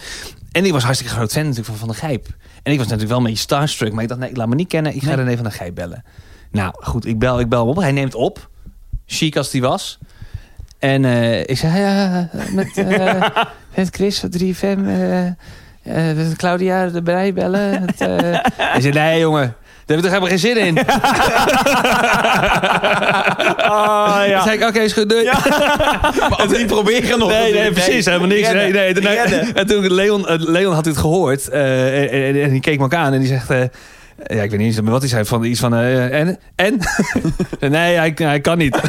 En ik was hartstikke groot fan natuurlijk van Van der Gijp. En ik was natuurlijk wel een beetje starstruck. Maar ik dacht, nee, ik laat me niet kennen. Ik ga Nee. René van der Gijp bellen. Nou, goed, ik bel, ik bel hem op. Hij neemt op. Chic als die was. En eh, ik zei, ja, met, eh, met Chris van 3FM, eh, eh, met Claudia de Brij bellen. Het, eh. Hij zei, nee jongen, daar heb ik toch helemaal geen zin in. Ah, Toen ja. zei ik, oké, is goed, doei. Maar ook niet proberen nog. Nee, nee, precies. Helemaal niks. Nee, nee, nee, En toen Leon, Leon had dit gehoord. eh, en, en, en die keek me ook aan en die zegt... eh, ja, ik weet niet eens wat hij zei. Van, iets van... eh, en? En? nee, hij, hij kan niet.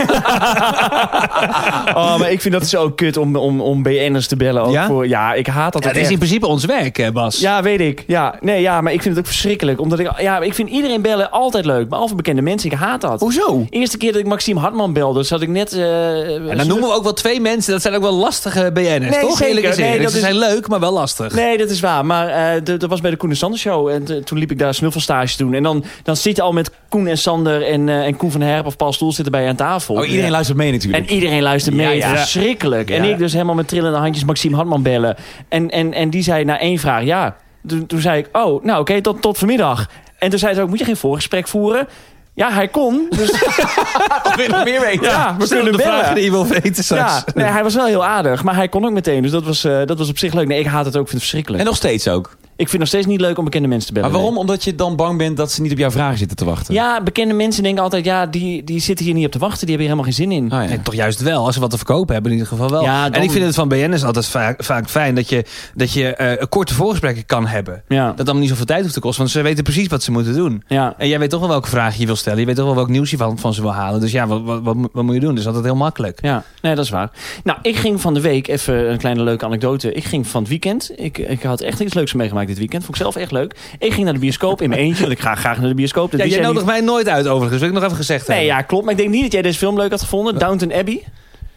Oh, maar ik vind dat zo kut om, om, om BN'ers te bellen. Ook Ja? Voor, ja, ik haat dat Ja, dat is in principe ons werk, eh, Bas. Ja, weet ik. Ja, nee, ja, maar ik vind het ook verschrikkelijk. Omdat ik, ja, ik vind iedereen bellen altijd leuk. Behalve bekende mensen. Ik haat dat. Hoezo? Eerste keer dat ik Maxime Hartman belde, zat ik net... eh, En dan noemen we ook wel twee mensen. Dat zijn ook wel lastige BN'ers, Nee, toch? zeker. Eerlijk is Nee, eerlijk. dat Ze is- zijn leuk, maar wel lastig. Nee, dat is waar. Maar eh, dat was bij de Koen en Sander show. En toen liep ik daar doen. En dan, dan zit je al met Koen en Sander en, eh, en Koen van Herp of Paul Stoel zitten bij je aan tafel. Oh, iedereen luistert mee natuurlijk. En iedereen luistert mee. Ja, ja. Verschrikkelijk. En ik dus helemaal met trillende handjes Maxime Hartman bellen. En, en, en die zei na één vraag ja. Toen, toen zei ik, oh, nou oké, tot, tot vanmiddag. En toen zei ze ook, moet je geen voorgesprek voeren? Ja, hij kon. Dus nog meer weten? ja, we kunnen de bellen. vragen die je wil weten straks. Ja, nee, hij was wel heel aardig, maar hij kon ook meteen. Dus dat was, eh, dat was op zich leuk. Nee, ik haat het ook, vind het verschrikkelijk. En nog steeds ook. Ik vind het nog steeds niet leuk om bekende mensen te bellen. Maar waarom? Omdat je dan bang bent dat ze niet op jouw vragen zitten te wachten. Ja, bekende mensen denken altijd, ja, die, die zitten hier niet op te wachten. Die hebben hier helemaal geen zin in. Ah, ja. Nee, toch juist wel. Als ze wat te verkopen hebben, in ieder geval wel. Ja, dan- En ik vind het van BN'ers altijd vaak, vaak fijn dat je, dat je eh, korte voorgesprekken kan hebben. Ja, Dat allemaal niet zoveel tijd hoeft te kosten. Want ze weten precies wat ze moeten doen. ja. En jij weet toch wel welke vraag je wil stellen. Je weet toch wel welk nieuws je van, van ze wil halen. Dus ja, wat, wat, wat, moet- wat moet je doen? Dat is altijd heel makkelijk. Ja, nee, dat is waar. Nou, ik ging van de week, even een kleine leuke anekdote. Ik ging van het weekend. Ik, ik had echt iets leuks meegemaakt dit weekend. Vond ik zelf echt leuk. Ik ging naar de bioscoop in mijn eentje. Want ik ga graag naar de bioscoop. Dat Ja, wist jij nodigt mij nooit uit overigens. Wil ik nog even gezegd. Nee, hebben. ja, klopt. Maar ik denk niet dat jij deze film leuk had gevonden. Downton Abbey.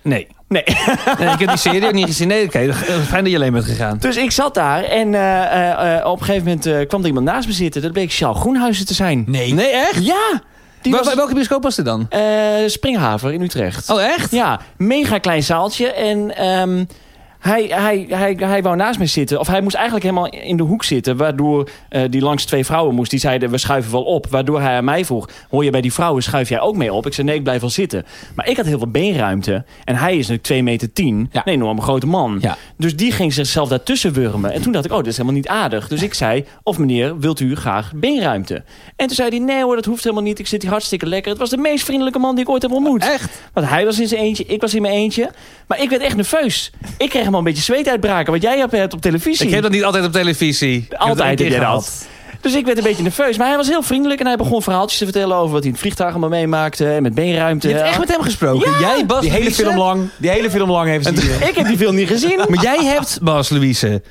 Nee. Nee. nee. Ik heb die serie ook niet gezien. Nee, oké. Fijn dat je alleen bent gegaan. Dus ik zat daar en eh, eh, eh, op een gegeven moment eh, kwam er iemand naast me zitten. Dat bleek Charles Groenhuizen te zijn. Nee. Nee, echt? Ja! Die was, Welke bioscoop was dit dan? eh, Springhaver in Utrecht. Oh, echt? Ja, mega klein zaaltje. En ehm, hij, hij, hij, hij wou naast mij zitten. Of hij moest eigenlijk helemaal in de hoek zitten. Waardoor eh, die langs twee vrouwen moest. Die zeiden, we schuiven wel op. Waardoor hij aan mij vroeg, hoor je bij die vrouwen, schuif jij ook mee op? Ik zei, nee, ik blijf wel zitten. Maar ik had heel veel beenruimte. En hij is natuurlijk 2 meter 10. Ja. Een enorme grote man. Ja. Dus die ging zichzelf daartussen wurmen. En toen dacht ik, oh, dat is helemaal niet aardig. Dus ik zei, of meneer, wilt u graag beenruimte? En toen zei hij, nee hoor, dat hoeft helemaal niet. Ik zit hier hartstikke lekker. Het was de meest vriendelijke man die ik ooit heb ontmoet. Echt? Want hij was in zijn eentje, ik was in mijn eentje. Maar ik werd echt nerveus. Ik kreeg helemaal een beetje zweetuitbraken. Wat jij hebt op televisie. Ik heb dat niet altijd op televisie. Heb Altijd heb dat. Dus ik werd een beetje nerveus. Maar hij was heel vriendelijk. En hij begon verhaaltjes te vertellen over wat hij in het vliegtuig allemaal meemaakte. En met beenruimte. Je hebt echt met hem gesproken. Ja. Jij, Bas Die hele Louise? film lang, die hele film lang heeft Ik heb die film niet gezien. Maar jij hebt, Bas Louise,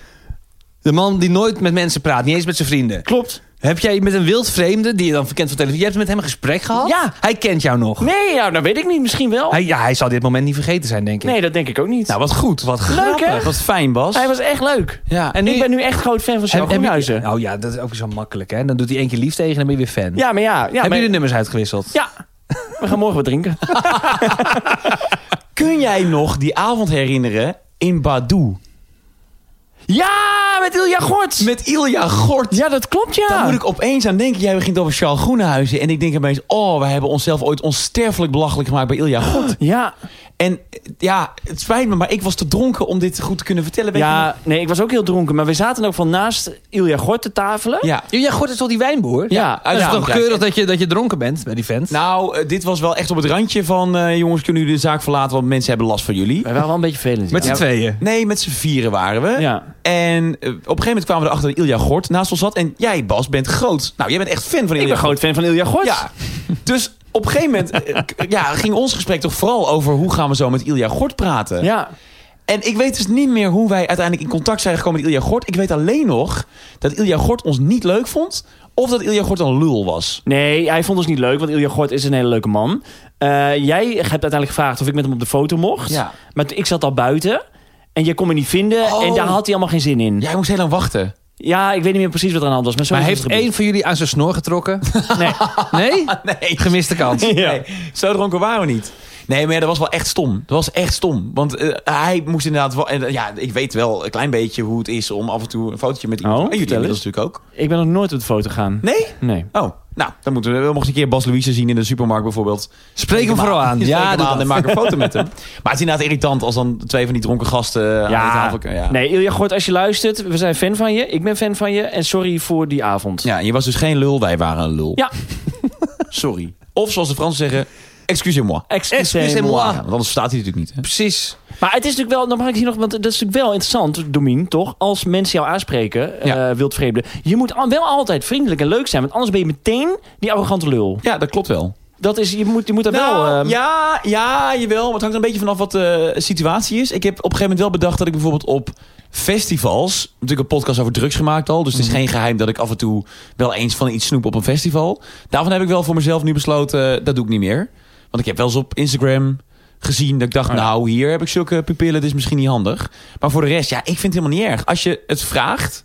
De man die nooit met mensen praat, niet eens met zijn vrienden. Klopt. Heb jij met een wild vreemde, die je dan verkent van televisie... je hebt met hem een gesprek gehad? Ja. Hij kent jou nog. Nee, ja, dat weet ik niet. Misschien wel. Hij, ja, hij zal dit moment niet vergeten zijn, denk ik. Nee, dat denk ik ook niet. Nou, wat goed. Wat Leuk, hè? grappig. Wat fijn, Bas. Hij was echt leuk. Ja. En nu- Ik ben nu echt groot fan van je- Groenhuizen. Oh ja, dat is ook zo makkelijk, hè? Dan doet hij één keer lief tegen en dan ben je weer fan. Ja, maar ja. ja Hebben jullie de nummers uitgewisseld? Ja. We gaan morgen wat drinken. Kun jij nog die avond herinneren in Badoe? Ja, met Ilja Gort. Met Ilja Gort. Ja, dat klopt, ja. Daar moet ik opeens aan denken. Jij begint over Charles Groenhuizen. En ik denk opeens, oh, we hebben onszelf ooit onsterfelijk belachelijk gemaakt bij Ilja Gort. Ja, En ja, het spijt me, maar ik was te dronken om dit goed te kunnen vertellen. Weet je ja, nee, ik was ook heel dronken. Maar we zaten ook van naast Ilja Gort te tafelen. ja. Ja, goed, is toch die wijnboer? Ja, Dat is toch keurig dat je, dat je dronken bent bij die vent? Nou, eh, dit was wel echt op het randje van... eh, jongens, kunnen jullie de zaak verlaten, want mensen hebben last van jullie. Wij waren wel een beetje vervelend. met z'n ja. tweeën. Nee, met z'n vieren waren we. Ja. En op een gegeven moment kwamen we erachter dat Ilja Gort naast ons zat. En jij, Bas, bent groot. Nou, jij bent echt fan van Ilja Ik ben groot fan van Ilja Gort. Ja. Dus op een gegeven moment eh, ja, ging ons gesprek toch vooral over... hoe gaan we zo met Ilja Gort praten. Ja. En ik weet dus niet meer hoe wij uiteindelijk in contact zijn gekomen met Ilja Gort. Ik weet alleen nog dat Ilja Gort ons niet leuk vond... of dat Ilja Gort een lul was. Nee, hij vond ons niet leuk, want Ilja Gort is een hele leuke man. Eh, jij hebt uiteindelijk gevraagd of ik met hem op de foto mocht. Ja. Maar ik zat al buiten. En jij kon me niet vinden. Oh. En daar had hij allemaal geen zin in. Ja, Jij moest heel lang wachten. ik weet niet meer precies wat er aan de hand was. Maar, zo Maar is heeft één van jullie aan zijn snor getrokken? Nee. Nee? Nee. Gemiste kans. Ja. Nee, zo dronken waren we niet. Nee, maar dat was wel echt stom. Dat was echt stom. Want eh, hij moest inderdaad... Wel, en, eh, ja, ik weet wel een klein beetje hoe het is om af en toe een fotootje met iemand... Oh, en jullie inmiddels natuurlijk ook. Ik ben nog nooit op de foto gegaan. Nee? Nee. Oh, nou, dan moeten we wel nog een keer Bas Louise zien in de supermarkt bijvoorbeeld. Spreek hem vooral aan. Ja, Ja, hem doe aan en maak een foto met hem. Maar het is inderdaad irritant als dan twee van die dronken gasten aan de Ja. tafel... Ja. Nee, Ilja Gort, als je luistert, we zijn fan van je. Ik ben fan van je. En sorry voor die avond. Ja, je was dus geen lul, wij waren een lul. Ja. Sorry. Of zoals de Fransen zeggen, excusez-moi. Excusez-moi. Ja, want anders verstaat hij natuurlijk niet. Hè? Precies. Maar het is natuurlijk wel, dan mag ik hier nog, want dat is natuurlijk wel interessant, Domien, toch? Als mensen jou aanspreken, Ja. eh, wildvreemden. Je moet al- wel altijd vriendelijk en leuk zijn, want anders ben je meteen die arrogante lul. Ja, dat klopt wel. Dat is, je moet, je moet wel... Nou, ehm, ja, ja, jawel. Maar het hangt er een beetje vanaf wat de situatie is. Ik heb op een gegeven moment wel bedacht dat ik bijvoorbeeld op festivals... Natuurlijk een podcast over drugs gemaakt al. Dus het is geen geheim dat ik af en toe wel eens van iets snoep op een festival. Daarvan heb ik wel voor mezelf nu besloten, dat doe ik niet meer. Want ik heb wel eens op Instagram gezien dat ik dacht... Oh ja. nou, hier heb ik zulke pupillen, dit is misschien niet handig. Maar voor de rest, ja, ik vind het helemaal niet erg. Als je het vraagt...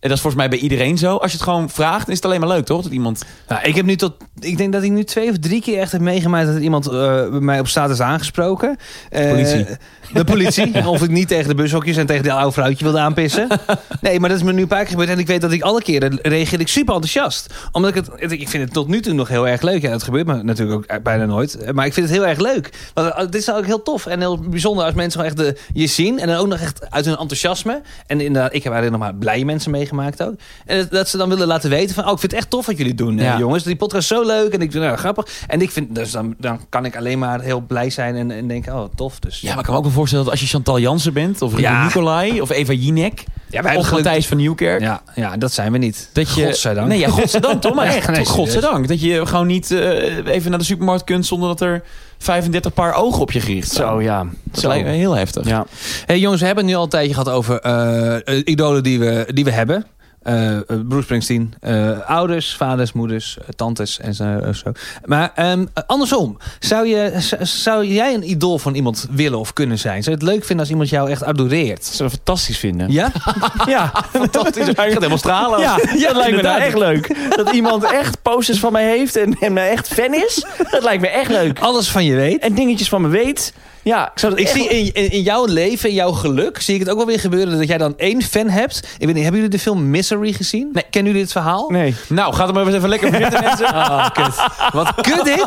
En dat is volgens mij bij iedereen zo. Als je het gewoon vraagt, is het alleen maar leuk, toch? Dat iemand... Nou, ik heb nu tot. Ik denk dat ik nu twee of drie keer echt heb meegemaakt dat iemand bij mij op straat is aangesproken. Politie. De politie. of ik niet tegen de bushokjes en tegen de oude vrouwtje wilde aanpissen. Nee, maar dat is me nu een paar keer gebeurd. En ik weet dat ik alle keren reageer ik super enthousiast. Omdat ik het. Ik vind het tot nu toe nog heel erg leuk. Ja, dat gebeurt me natuurlijk ook bijna nooit. Maar ik vind het heel erg leuk. Want eh, dit is ook heel tof en heel bijzonder als mensen gewoon echt de, je zien. En dan ook nog echt uit hun enthousiasme. En inderdaad, ik heb eigenlijk nog maar blije mensen meegemaakt ook. En dat, ze dan willen laten weten van... Oh, ik vind het echt tof wat jullie doen, eh, Ja. jongens. Die podcast is zo leuk en ik vind het nou, grappig. En ik vind, dus dan, dan kan ik alleen maar heel blij zijn en, en denken... Oh, tof. Dus Ja, maar ik kan ook voorstellen dat als je Chantal Jansen bent... of Rico Ja. Nicolai of Eva Jinek... Ja, wij of Matthijs van Nieuwkerk... Ja, ja, dat zijn we niet. Dat je, Godzijdank. Nee, ja, godzijdank toch? Maar echt, nee, godzijdank. Dat je gewoon niet eh, even naar de supermarkt kunt... zonder dat er 35 paar ogen op je gericht zijn. Zo, ja. Dat Zo. lijkt me heel heftig. Ja. Hey, jongens, we hebben het nu al een tijdje gehad over eh, idolen die we, die we hebben. Eh eh, Bruce Springsteen. eh, ouders, vaders, moeders, tantes en zo. zo. Maar ehm, andersom. Zou, je, zou jij een idool van iemand willen of kunnen zijn? Zou je het leuk vinden als iemand jou echt adoreert? Zou ik fantastisch vinden. Ja? Ja, Fantastisch. Hij gaat helemaal stralen. ja, dat lijkt me nou echt leuk. Dat iemand echt posters van mij heeft en, en me echt fan is. Dat lijkt me echt leuk. Alles van je weet. En dingetjes van me weet. Ja, ik zou dat Ik echt zie in, in, in jouw leven, in jouw geluk, zie ik het ook wel weer gebeuren dat jij dan één fan hebt. Ik weet niet, hebben jullie de film Misery gezien? Nee. Kennen jullie dit verhaal? Nee. Nou, gaat er maar eens even lekker zitten, mensen. Ah, kut. Wat kut dit?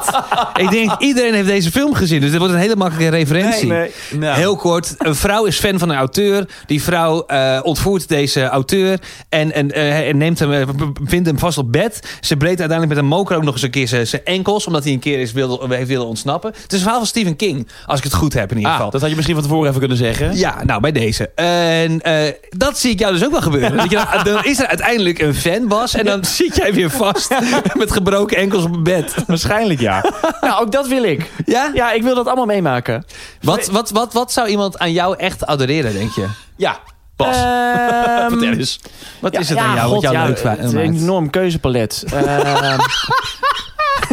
Ik denk, iedereen heeft deze film gezien. Dus dit wordt een hele makkelijke referentie. Nee, Nou. Heel kort. Een vrouw is fan van een auteur. Die vrouw eh, ontvoert deze auteur. En, en, eh, en neemt hem, eh, vindt hem vast op bed. Ze breekt uiteindelijk met een moker ook nog eens een keer zijn- zijn enkels. Omdat hij een keer is wilde, heeft willen ontsnappen. Het is een verhaal van Stephen King. Als ik het goed heb in ieder Ah, geval. dat had je misschien van tevoren even kunnen zeggen. Ja, nou bij deze. En eh, dat zie ik jou dus ook wel gebeuren. Dat je dan, dan is er uiteindelijk een fan, Bas. En dan zit jij weer vast met gebroken enkels op bed. Waarschijnlijk ja. nou, ook dat wil ik. Ja? Ja, ik wil dat allemaal meemaken. Wat, wat, wat, wat zou iemand aan jou echt adoreren, denk je? Ja, Bas, eens. Wat ja, is het ja, aan jou God, wat jou ja, leuk het- maakt? Een enorm keuzepalet. Ehm,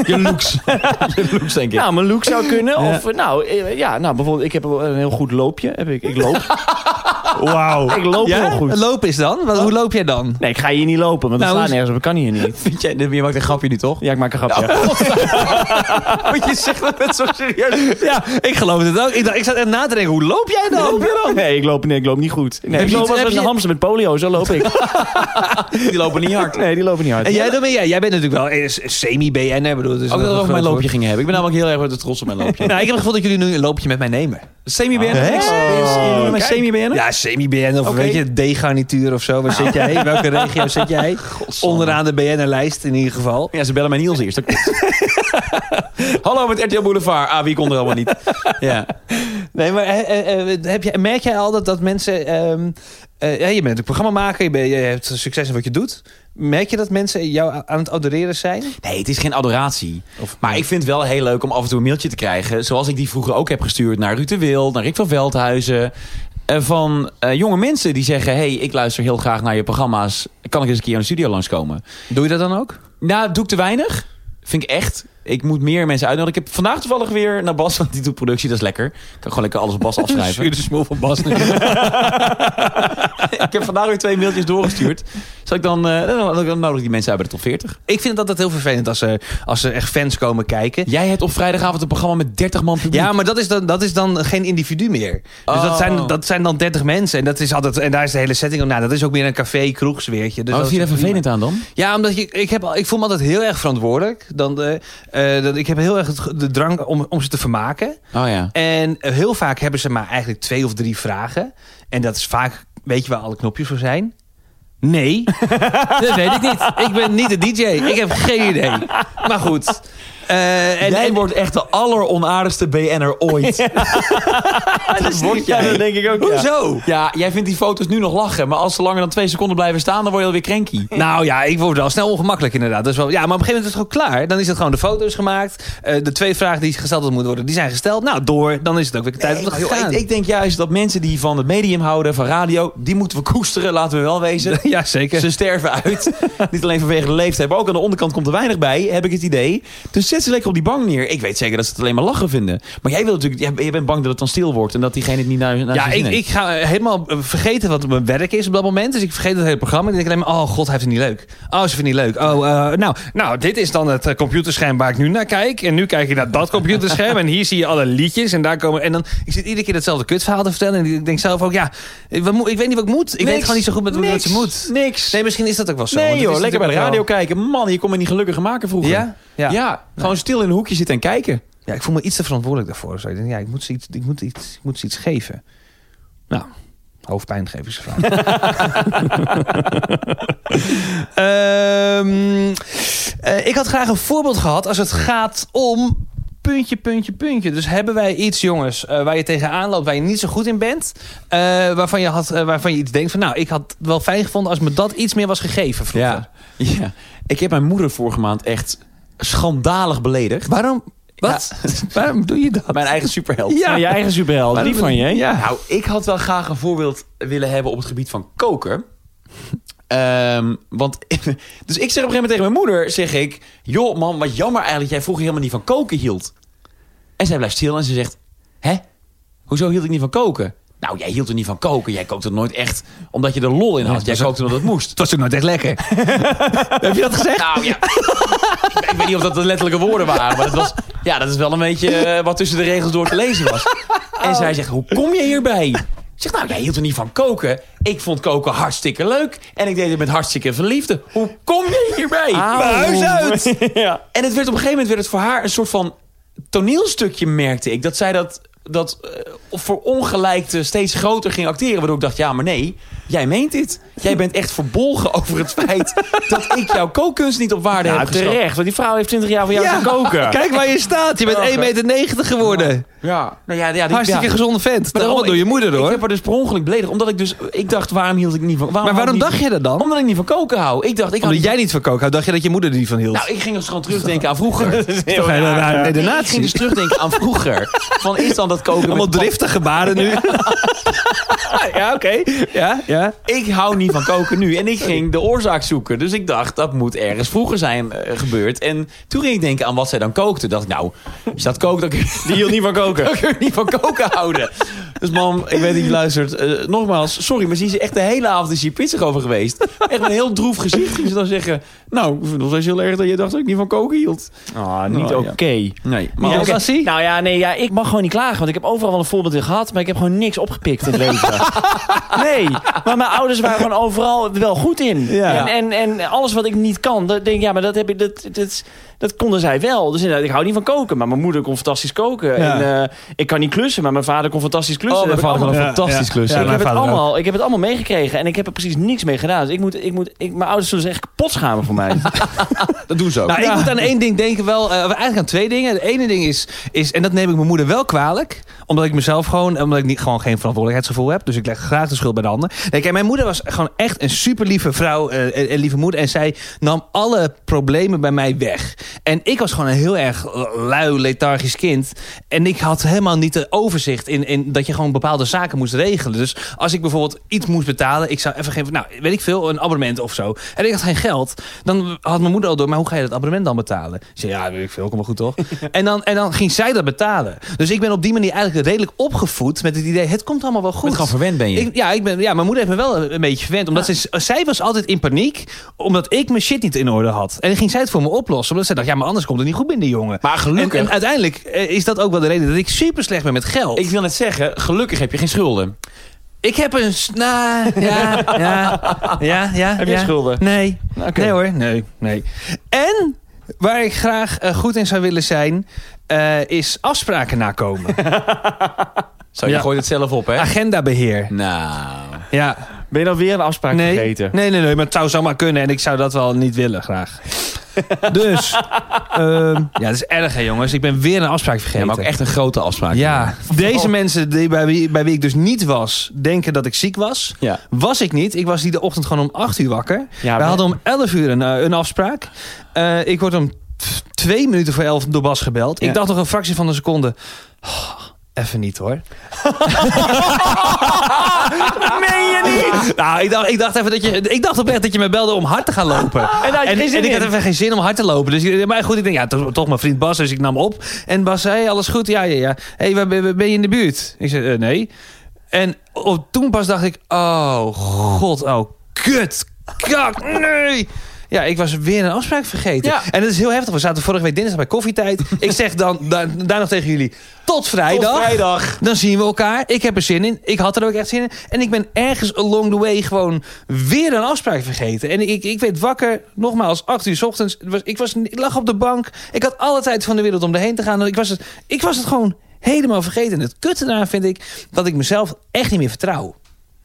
Je looks. je looks, denk ik. nou, mijn look zou kunnen. Of, nou, eh, ja, nou, bijvoorbeeld, ik heb een heel goed loopje. Heb ik, ik loop. Wauw. Ik loop heel goed. Lopen is dan? Wat, hoe loop jij dan? Nee, ik ga hier niet lopen, want dat Nou, slaat hoe- nergens op. Ik kan hier niet. Vind jij, je maakt een grapje nu, toch? Ja, ik maak een grapje. Want je zegt dat met zo serieus. Ja, ik geloof het ook. Ik, dacht, ik zat echt na te denken, hoe loop jij dan? Nee, ik loop, nee, ik loop niet goed. Nee, Heb ik je loop als een je- hamster met polio, zo loop ik. Die lopen niet hard. Nee, die lopen niet hard. En jij, dan ben jij, jij bent natuurlijk wel semi-BN'er. bedoel, dus Ook dat we over mijn loopje gingen hebben. Ik ben namelijk heel erg trots op mijn loopje. Nou, ik heb het gevoel dat jullie nu een loopje met mij nemen. Semi-BN? Kijk. semi-BN? Ja, semi-BN of weet je, D-garnituur of zo. Waar zit jij? In welke regio zit jij? Onderaan de BN'er-lijst in ieder geval. Ja, ze bellen mij niet als eerste. Hallo met RTL Boulevard. Ah, wie kon er allemaal niet? Ja. Nee, maar eh, eh, eh, heb je, merk jij al dat, dat mensen... ehm, eh, ja, je bent een programmamaker, je, bent- je hebt succes in wat je doet. Merk je dat mensen jou aan het adoreren zijn? Nee, het is geen adoratie. maar ik vind het wel heel leuk om af en toe een mailtje te krijgen. Zoals ik die vroeger ook heb gestuurd naar Ruud de Wild, naar Rick van Veldhuizen. eh, van eh, jonge mensen die zeggen... hey, ik luister heel graag naar je programma's. Kan ik eens een keer in de studio langskomen? Doe je dat dan ook? Nou, doe ik te weinig. Vind ik echt. Ik moet meer mensen uitnodigen. Ik heb vandaag toevallig weer naar Bas, want die doet productie. Dat is lekker. Ik kan gewoon lekker alles op Bas afschrijven. de smul van Bas. ik heb vandaag weer twee mailtjes doorgestuurd. Zal ik dan, eh, dan, dan nodig die mensen uit bij de top 40. ik vind het altijd heel vervelend als er, als er echt fans komen kijken. Jij hebt op vrijdagavond een programma met 30 man publiek. Ja, maar dat is dan, dat is dan geen individu meer. Dus Oh. dat, zijn, dat zijn dan 30 mensen. En, dat is altijd, en daar is de hele setting. Nou, dat is ook meer een café, kroegsweertje. Dus dat wat is daar prima. vervelend aan dan? Ja, omdat je, ik, heb, ik voel me altijd heel erg verantwoordelijk. Dan, eh, eh, dat, ik heb heel erg het- de drang om, om ze te vermaken. Oh ja. En eh, heel vaak hebben ze maar eigenlijk twee of drie vragen. En dat is vaak, weet je waar alle knopjes voor zijn? Nee, dat weet ik niet. Ik ben niet de DJ. Ik heb geen idee. Maar goed. Eh, en, Jij en- wordt echt de alleronaardigste BN'er ooit. dat word Ja, jij. dat denk ik ook. Hoezo? Ja, jij vindt die foto's nu nog lachen. Maar als ze langer dan twee seconden blijven staan, dan word je alweer cranky. Nou ja, ik word wel snel ongemakkelijk inderdaad. Dus wel, ja, maar op een gegeven moment is het gewoon klaar. Dan is het gewoon de foto's gemaakt. Eh, de twee vragen die gesteld moeten worden, die zijn gesteld. Nou, door. Dan is het ook weer tijd om te maar joh, gaan. ik, ik denk juist dat mensen die van het medium houden, van radio, die moeten we koesteren, laten we wel wezen. ja, zeker. Ze sterven uit. Niet alleen vanwege de leeftijd, maar ook aan de onderkant komt er weinig bij, heb ik het idee. Dus zet ze lekker op die bank neer. Ik weet zeker dat ze het alleen maar lachen vinden. Maar jij, wil natuurlijk, jij, jij bent bang dat het dan stil wordt en dat diegene het niet naar, naar Ja, ik, ik ga helemaal vergeten wat mijn werk is op dat moment. Dus ik vergeet het hele programma. En ik denk alleen maar, oh god, hij vindt het niet leuk. Oh, ze vindt het niet leuk. Oh, eh, nou, nou, dit is dan het eh, computerscherm waar ik nu naar kijk. En nu kijk je naar dat computerscherm. en hier zie je alle liedjes. En daar komen... En dan, ik zit iedere keer hetzelfde kutverhaal te vertellen. En ik denk zelf ook, ja, ik, wat moet- ik weet niet wat ik moet. Ik weet gewoon niet zo goed met wat ze moet. Niks. Nee, misschien is dat ook wel zo. Nee joh, lekker bij de radio kijken. Man, je kon me niet gelukkiger maken vroeger. wel- Ja? Ja, gewoon stil in een hoekje zitten en kijken. Ja, ik voel me iets te verantwoordelijk daarvoor. Zo, ik denk, ja, ik moet ze iets, ik moet iets, ik moet ze iets geven. Nou, hoofdpijn geven ze vaak. Ehm, eh, ik had graag een voorbeeld gehad als het gaat om puntje, puntje, puntje. Dus hebben wij iets, jongens, eh, waar je tegenaan loopt, waar je niet zo goed in bent, eh, waarvan, je had, waarvan je iets denkt van, nou, ik had het wel fijn gevonden als me dat iets meer was gegeven vroeger. Ja. ja. Ik heb mijn moeder vorige maand echt schandalig beledigd. Waarom? Wat? Waarom doe je dat? Mijn eigen superheld. Ja, je eigen superheld. Die van je? Ja. Nou, ik had wel graag een voorbeeld willen hebben op het gebied van koken. Ehm, want, dus ik zeg op een gegeven moment tegen mijn moeder, zeg ik... joh man, wat jammer eigenlijk dat jij vroeger helemaal niet van koken hield. En zij blijft stil en ze zegt... Hè? Hoezo hield ik niet van koken? Nou, jij hield er niet van koken. Jij kookte nooit echt omdat je er lol in had. Jij kookte omdat het moest. Het was ook nooit echt lekker. Heb je dat gezegd? Nou ja, ik, weet niet of dat de letterlijke woorden waren, maar dat was, ja, dat is wel een beetje eh, wat tussen de regels door te lezen was. En zij zegt, hoe kom je hierbij? Ik zeg, nou, jij hield er niet van koken. Ik vond koken hartstikke leuk. En ik deed het met hartstikke veel liefde. Hoe kom je hierbij? Mijn huis uit! ja. En het werd op een gegeven moment werd het voor haar een soort van toneelstukje, merkte ik. Dat zij dat, dat eh, voor ongelijkte steeds groter ging acteren. Waardoor ik dacht, ja, maar nee, jij meent dit. Jij bent echt verbolgen over het feit dat ik jouw kookkunst niet op waarde heb geschat. terecht. Want die vrouw heeft 20 jaar voor jou Ja. te koken. Kijk waar je staat. Je bent 1,90 meter geworden. Ja, nou ja, ja, die- Hartstikke ja. gezonde vent. Maar Maar daarom, door je ik- moeder Ik hoor. heb haar dus per ongeluk beledigd. Omdat ik dus... Ik dacht, waarom hield ik niet van... Maar waarom hou ik dacht je dat dan? Omdat ik niet van koken hou. Ik dacht, ik had Omdat jij niet van koken houdt, dacht je dat je moeder er niet van hield. Nou, ik ging dus gewoon terugdenken aan vroeger. Toch een rare Ik ging dus terugdenken aan vroeger. Van is dan dat koken Allemaal driftige gebaren nu. ja, oké. Ja. Ja? Ik hou niet van koken nu. En ik ging de oorzaak zoeken. Dus ik dacht, dat moet ergens vroeger zijn eh, gebeurd. En toen ging ik denken aan wat zij dan kookte. dacht ik, nou, als je dat kookt, dan kun je, Die hield niet van koken. dan kun je niet van koken houden. Dus mam, ik weet dat je luistert. Eh, nogmaals, sorry, maar ze is echt de hele avond is hier pissig over geweest. Echt een heel droef gezicht. Ging ze dan zeggen, nou, ik vind het nog steeds heel erg dat je dacht dat ik niet van koken hield. Ah, niet Oh, ja. oké. Nee, maar. Lassie? Nou ja, nee, ja, ik mag gewoon niet klagen. Want ik heb overal wel een voorbeeld in gehad. Maar ik heb gewoon niks opgepikt in het leven. nee, maar mijn ouders waren gewoon overal wel goed in. Ja. En, en, en alles wat ik niet kan, dat denk ik, ja, maar dat, heb ik, dat, dat, dat konden zij wel. Dus inderdaad, ik hou niet van koken. Maar mijn moeder kon fantastisch koken. Ja. En eh, ik kan niet klussen, maar mijn vader kon fantastisch klussen. Oh, mijn vader fantastisch klussen. Ja, ik, heb het allemaal, ik heb het allemaal meegekregen en ik heb er precies niks mee gedaan. Dus ik moet, ik moet, ik, mijn ouders zullen zich echt kapot schamen voor mij. dat doen ze ook. Nou, ik moet aan één ding denken wel. eh, of eigenlijk aan twee dingen. Het ene ding is, is, en dat neem ik mijn moeder wel kwalijk. Omdat ik mezelf gewoon, omdat ik niet, gewoon geen verantwoordelijkheidsgevoel heb. Dus ik leg graag de schuld bij de ander. Nee, kijk, mijn moeder was gewoon echt een super lieve vrouw eh, en, en lieve moeder. En zij nam alle problemen bij mij weg. En ik was gewoon een heel erg lui, lethargisch kind. En ik had helemaal niet de overzicht in, in dat je gewoon bepaalde zaken moest regelen. Dus als ik bijvoorbeeld iets moest betalen, ik zou even geen, nou, weet ik veel, een abonnement of zo. En ik had geen geld. Dan had mijn moeder al door, maar hoe ga je dat abonnement dan betalen? Ik zei, ja, weet ik veel, kom maar goed toch? en, dan, en dan ging zij dat betalen. Dus ik ben op die manier eigenlijk redelijk opgevoed met het idee, het komt allemaal wel Goed. goed. gewoon verwend ben je. Ik, ja, ik ben, ja, mijn moeder heeft me wel een beetje verwend. Omdat ze, zij was altijd in paniek. Omdat ik mijn shit niet in orde had. En dan ging zij het voor me oplossen. Omdat zij dacht, ja, maar anders komt het niet goed binnen jongen. maar gelukkig... en uiteindelijk eh, is dat ook wel de reden dat ik super slecht ben met geld. ik wil net zeggen, gelukkig heb je geen schulden. Ik heb een... Nou, ja, ja, ja, ja. Heb je ja. schulden? Nee. Nee hoor, nee, nee. En waar ik graag eh, goed in zou willen zijn... eh, is afspraken nakomen. Zo, je Ja. gooit het zelf op, hè? Agendabeheer. Nou... Ja. Ben je dan weer een afspraak Nee. vergeten? nee, nee, nee, maar het zou zomaar kunnen. En ik zou dat wel niet willen, graag. dus, ehm, ja, dat is erg hè jongens. Ik ben weer een afspraak vergeten. Ja, maar ook echt een grote afspraak. Ja, deze mensen die, bij, wie, bij wie ik dus niet was, denken dat ik ziek was. Ja. Was ik niet. Ik was die de ochtend gewoon om 8 uur wakker. Ja, We hadden om 11 uur een, eh, een afspraak. Eh, ik word om twee minuten voor 11 door Bas gebeld. Ja. Ik dacht nog een fractie van een seconde. "Oh, even niet hoor. meen je niet? Nou, ik dacht, ik dacht even dat je. Ik dacht oprecht dat je me belde om hard te gaan lopen. En En, en ik had even geen zin om hard te lopen. Dus, maar goed, ik denk, ja, toch, toch mijn vriend Bas. Dus ik nam op. En Bas zei, alles goed? Ja, ja, ja. Hé, hey, ben, ben je in de buurt? Ik zei, eh, nee. En op, toen pas dacht ik, oh god, oh kut, kak, nee. Ja, ik was weer een afspraak vergeten. Ja. En dat is heel heftig. We zaten vorige week dinsdag bij koffietijd. Ik zeg dan daar, daar nog tegen jullie, tot vrijdag. Tot vrijdag. Dan zien we elkaar. Ik heb er zin in. Ik had er ook echt zin in. En ik ben ergens along the way gewoon weer een afspraak vergeten. En ik, ik werd wakker, nogmaals, 8 uur s ochtends. Was, ik, was, ik lag op de bank. Ik had alle tijd van de wereld om erheen te gaan. Ik was het, ik was het gewoon helemaal vergeten. En het kutte daaraan vind ik dat ik mezelf echt niet meer vertrouw.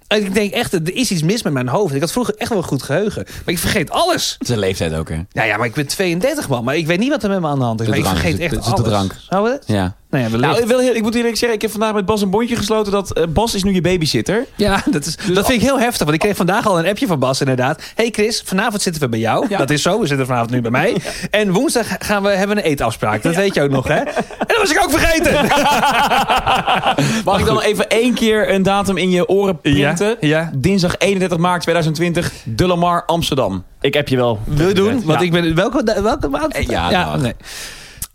Ik denk echt, er is iets mis met mijn hoofd. Ik had vroeger echt wel een goed geheugen. Maar ik vergeet alles. Het is een leeftijd ook, hè? Nou ja, maar ik ben 32 man. Maar ik weet niet wat er met me aan de hand is. De maar ik vergeet is het- echt is het de alles. drank? Zou het? Ja. Nou ja. Nou, ik, wil heel, ik moet eerlijk zeggen, ik heb vandaag met Bas een bondje gesloten dat eh, Bas is nu je babysitter. Ja, dat, is, dat vind ik heel heftig. Want ik kreeg vandaag al een appje van Bas inderdaad. hey Chris, vanavond zitten we bij jou. Ja. Dat is zo, we zitten vanavond nu bij mij. En woensdag gaan we, hebben we een eetafspraak. Dat weet je ook nog, hè? En dat was ik ook vergeten. Mag ik dan even één keer een datum in je oren printen? Ja, ja. Dinsdag 31 maart 2020, De Lamar, Amsterdam. Ik heb je wel. Wil je doen? Want Ja. ik ben... Welke, welke maand? Eh, ja, nee.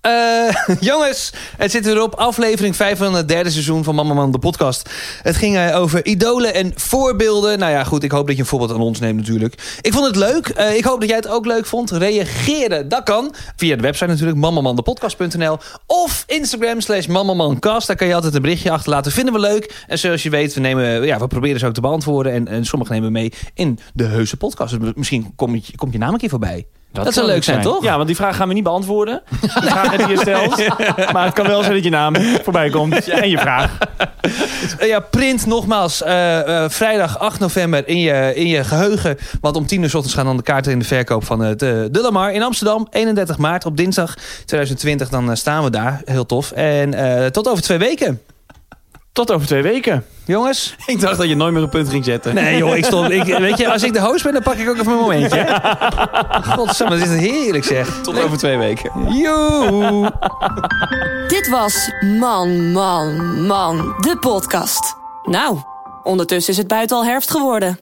Eh, jongens, het zit erop. Aflevering 5 van het derde seizoen van Mama Man, de podcast. Het ging eh, over idolen en voorbeelden. Nou ja, goed, ik hoop dat je een voorbeeld aan ons neemt natuurlijk. Ik vond het leuk. Eh, ik hoop dat jij het ook leuk vond. Reageren, dat kan. Via de website natuurlijk, mamamandepodcast.nl. Of Instagram slash mamamancast. Daar kan je altijd een berichtje achterlaten. Vinden we leuk. En zoals je weet, we, nemen, ja, we proberen ze ook te beantwoorden. En, en sommige nemen we mee in de heuse podcast. Dus misschien komt je, komt je naam een keer voorbij. Dat, zou leuk zijn, toch? Ja, want die vraag gaan we niet beantwoorden. De vraag die je stelt. Maar het kan wel zijn dat je naam voorbij komt. En je vraag. Eh, ja, print nogmaals eh, eh, vrijdag 8 november in je, in je geheugen. Want om 10 uur 's ochtends gaan dan de kaarten in de verkoop van het eh, de Lamar in Amsterdam. 31 maart op dinsdag 2020. Dan staan we daar. Heel tof. En eh, tot over twee weken. Tot over twee weken. Jongens. Ik dacht dat je nooit meer een punt ging zetten. Nee joh, ik stond, ik, weet je, als ik de host ben, dan pak ik ook even mijn momentje. Godsamme, dit is heerlijk zeg. Tot over twee weken. Joe. Dit was Man, Man, Man, de podcast. Nou, Ondertussen is het buiten al herfst geworden.